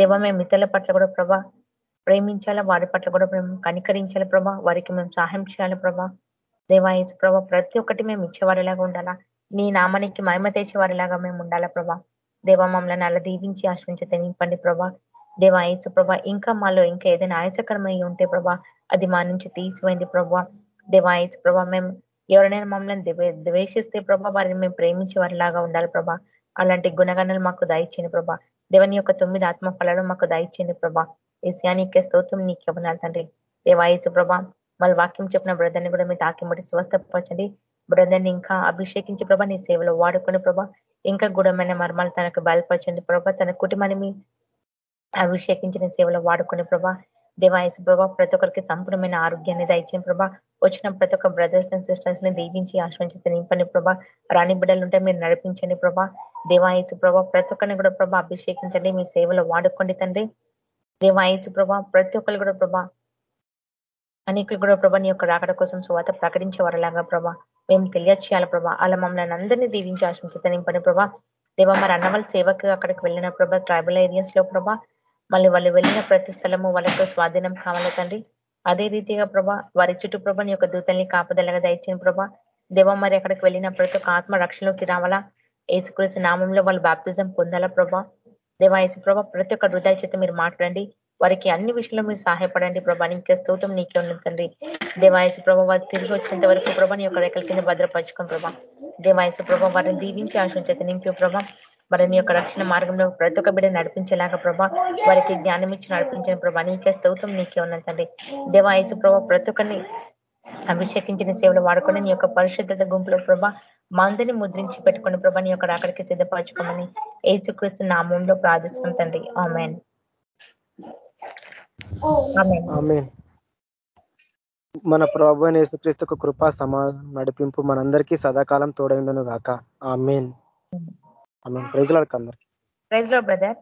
Speaker 1: దేవ మేము ఇతరుల పట్ల కూడా ప్రభా ప్రేమించాలా? వారి పట్ల కూడా మేము కనికరించాలి ప్రభా? వారికి మేము సహాయం చేయాలి ప్రభా? దేవాయసు ప్రభా ప్రతి ఒక్కటి మేము ఇచ్చేవారిలాగా ఉండాలా? నీ నామానికి మహిమ తెచ్చేవారిలాగా మేము ఉండాలా ప్రభా? దేవా మమ్మల్ని అలా దీవించి ఆశ్రయించి తెలియపండి ప్రభా. దేవాయసు ప్రభా ఇంకా మాలో ఇంకా ఏదైనా ఆయాసకరమై ఉంటే ప్రభా అది మా నుంచి తీసిపోయింది ప్రభా. దేవాయసు ప్రభా మేము ఎవరైనా మమ్మల్ని ద్వేషిస్తే ప్రభా వారిని మేము ప్రేమించే వారిలాగా ఉండాలి ప్రభా. అలాంటి గుణగణాలు మాకు దయచేయండి ప్రభా. దేవుని యొక్క తొమ్మిది ఆత్మ ఫలాలు మాకు దయచేయండి ప్రభా. ఏసియానికే స్తోత్రం నీకే ఇవ్వనాలి తండ్రి. దేవాయసు ప్రభా వాళ్ళ వాక్యం చెప్పిన బ్రదర్ని కూడా మీరు తాకిముడి స్వస్థపరచండి. బ్రదర్ని ఇంకా అభిషేకించి ప్రభా నీ సేవలో వాడుకుని ప్రభా ఇంకా గుడమైన మర్మాలు తనకు బయలుపరచండి ప్రభా. తన కుటుంబాన్ని అభిషేకించిన సేవలో వాడుకునే ప్రభా. దేవాయసు ప్రభా ప్రతి ఒక్కరికి సంపూర్ణమైన ఆరోగ్యాన్ని దయచిన ప్రభా. వచ్చిన ప్రతి ఒక్క బ్రదర్స్ అండ్ సిస్టర్స్ని దీవించి ఆశ్రయించి నింపని ప్రభా. రాణి బిడ్డలు ఉంటే మీరు నడిపించండి ప్రభా. దేవాయసు ప్రభా ప్రతి ఒక్కరిని కూడా ప్రభా అభిషేకించండి. మీ సేవలో వాడుకోండి తండ్రి. దేవాయసు ప్రభా ప్రతి ఒక్కరు కూడా ప్రభా అనేకులు కూడా ప్రభా నీ యొక్క రాకడ కోసం సువాత ప్రకటించేవారలాగా ప్రభా మేము తెలియచేయాలి ప్రభా అలా మమ్మల్ని అందరినీ దీవించి ఆశించి ప్రభా. దేవ మరి అన్నవాళ్ళ సేవకు అక్కడికి వెళ్ళిన ప్రభా ట్రైబల్ ఏరియాస్లో ప్రభా మళ్ళీ వాళ్ళు వెళ్ళిన ప్రతి స్థలము వాళ్ళకు స్వాధీనం కావాలి తండ్రి. అదే రీతిగా ప్రభా వారి చుట్టూ ప్రభా యొక్క దూతల్ని కాపదలగా దయచిన ప్రభా. దేవ మరి అక్కడికి వెళ్ళిన ప్రతి ఒక్క ఆత్మ రక్షణలోకి రావాలా? ఏసుకృష్ణ నామంలో వాళ్ళు బాప్తిజం పొందాలా ప్రభా? దేవాయసు ప్రభా ప్రతి ఒక్క హృదయ చేత మీరు మాట్లాడండి. వారికి అన్ని విషయంలో మీరు సహాయపడండి ప్రభా. నీకే స్తోత్రం నీకే ఉండదండి దేవాయసు ప్రభా వారు తిరిగి వచ్చేంత వరకు ప్రభా నీ యొక్క రెక్కల కింద భద్రపరచుకోం ప్రభా. దేవాయసు ప్రభా వారిని దీవించి ఆశించేత నింపి ప్రభా. మరి నీ యొక్క రక్షణ మార్గంలో ప్రతి ఒక్క బిడ్డ నడిపించేలాగా ప్రభా. వారికి జ్ఞానం ఇచ్చి నడిపించిన ప్రభా నీకే స్తోత్రం నీకే ఉన్నదండి దేవాయసు ప్రభా ప్రతి ఒక్కరిని అభిషేకించిన సేవలు వాడుకొని నీ యొక్క పరిశుద్ధత గుంపులో ప్రభా మందిని ముద్రించి పెట్టుకుని ప్రభా నీ యొక్క రాకడికి సిద్ధపరచుకోమని ఏసుక్రీస్తు నామంలో ప్రార్థిస్తున్నాం తండ్రి. ఆమెన్.
Speaker 3: మన ప్రభు యేసుక్రీస్తు కృపా సమాధానం నడిపింపు మనందరికీ సదాకాలం తోడైండను గాక ఆమెన్. ఆమెన్. ప్రైజ్ లాడక అందరికి
Speaker 1: ప్రైజ్లో బ్రదర్.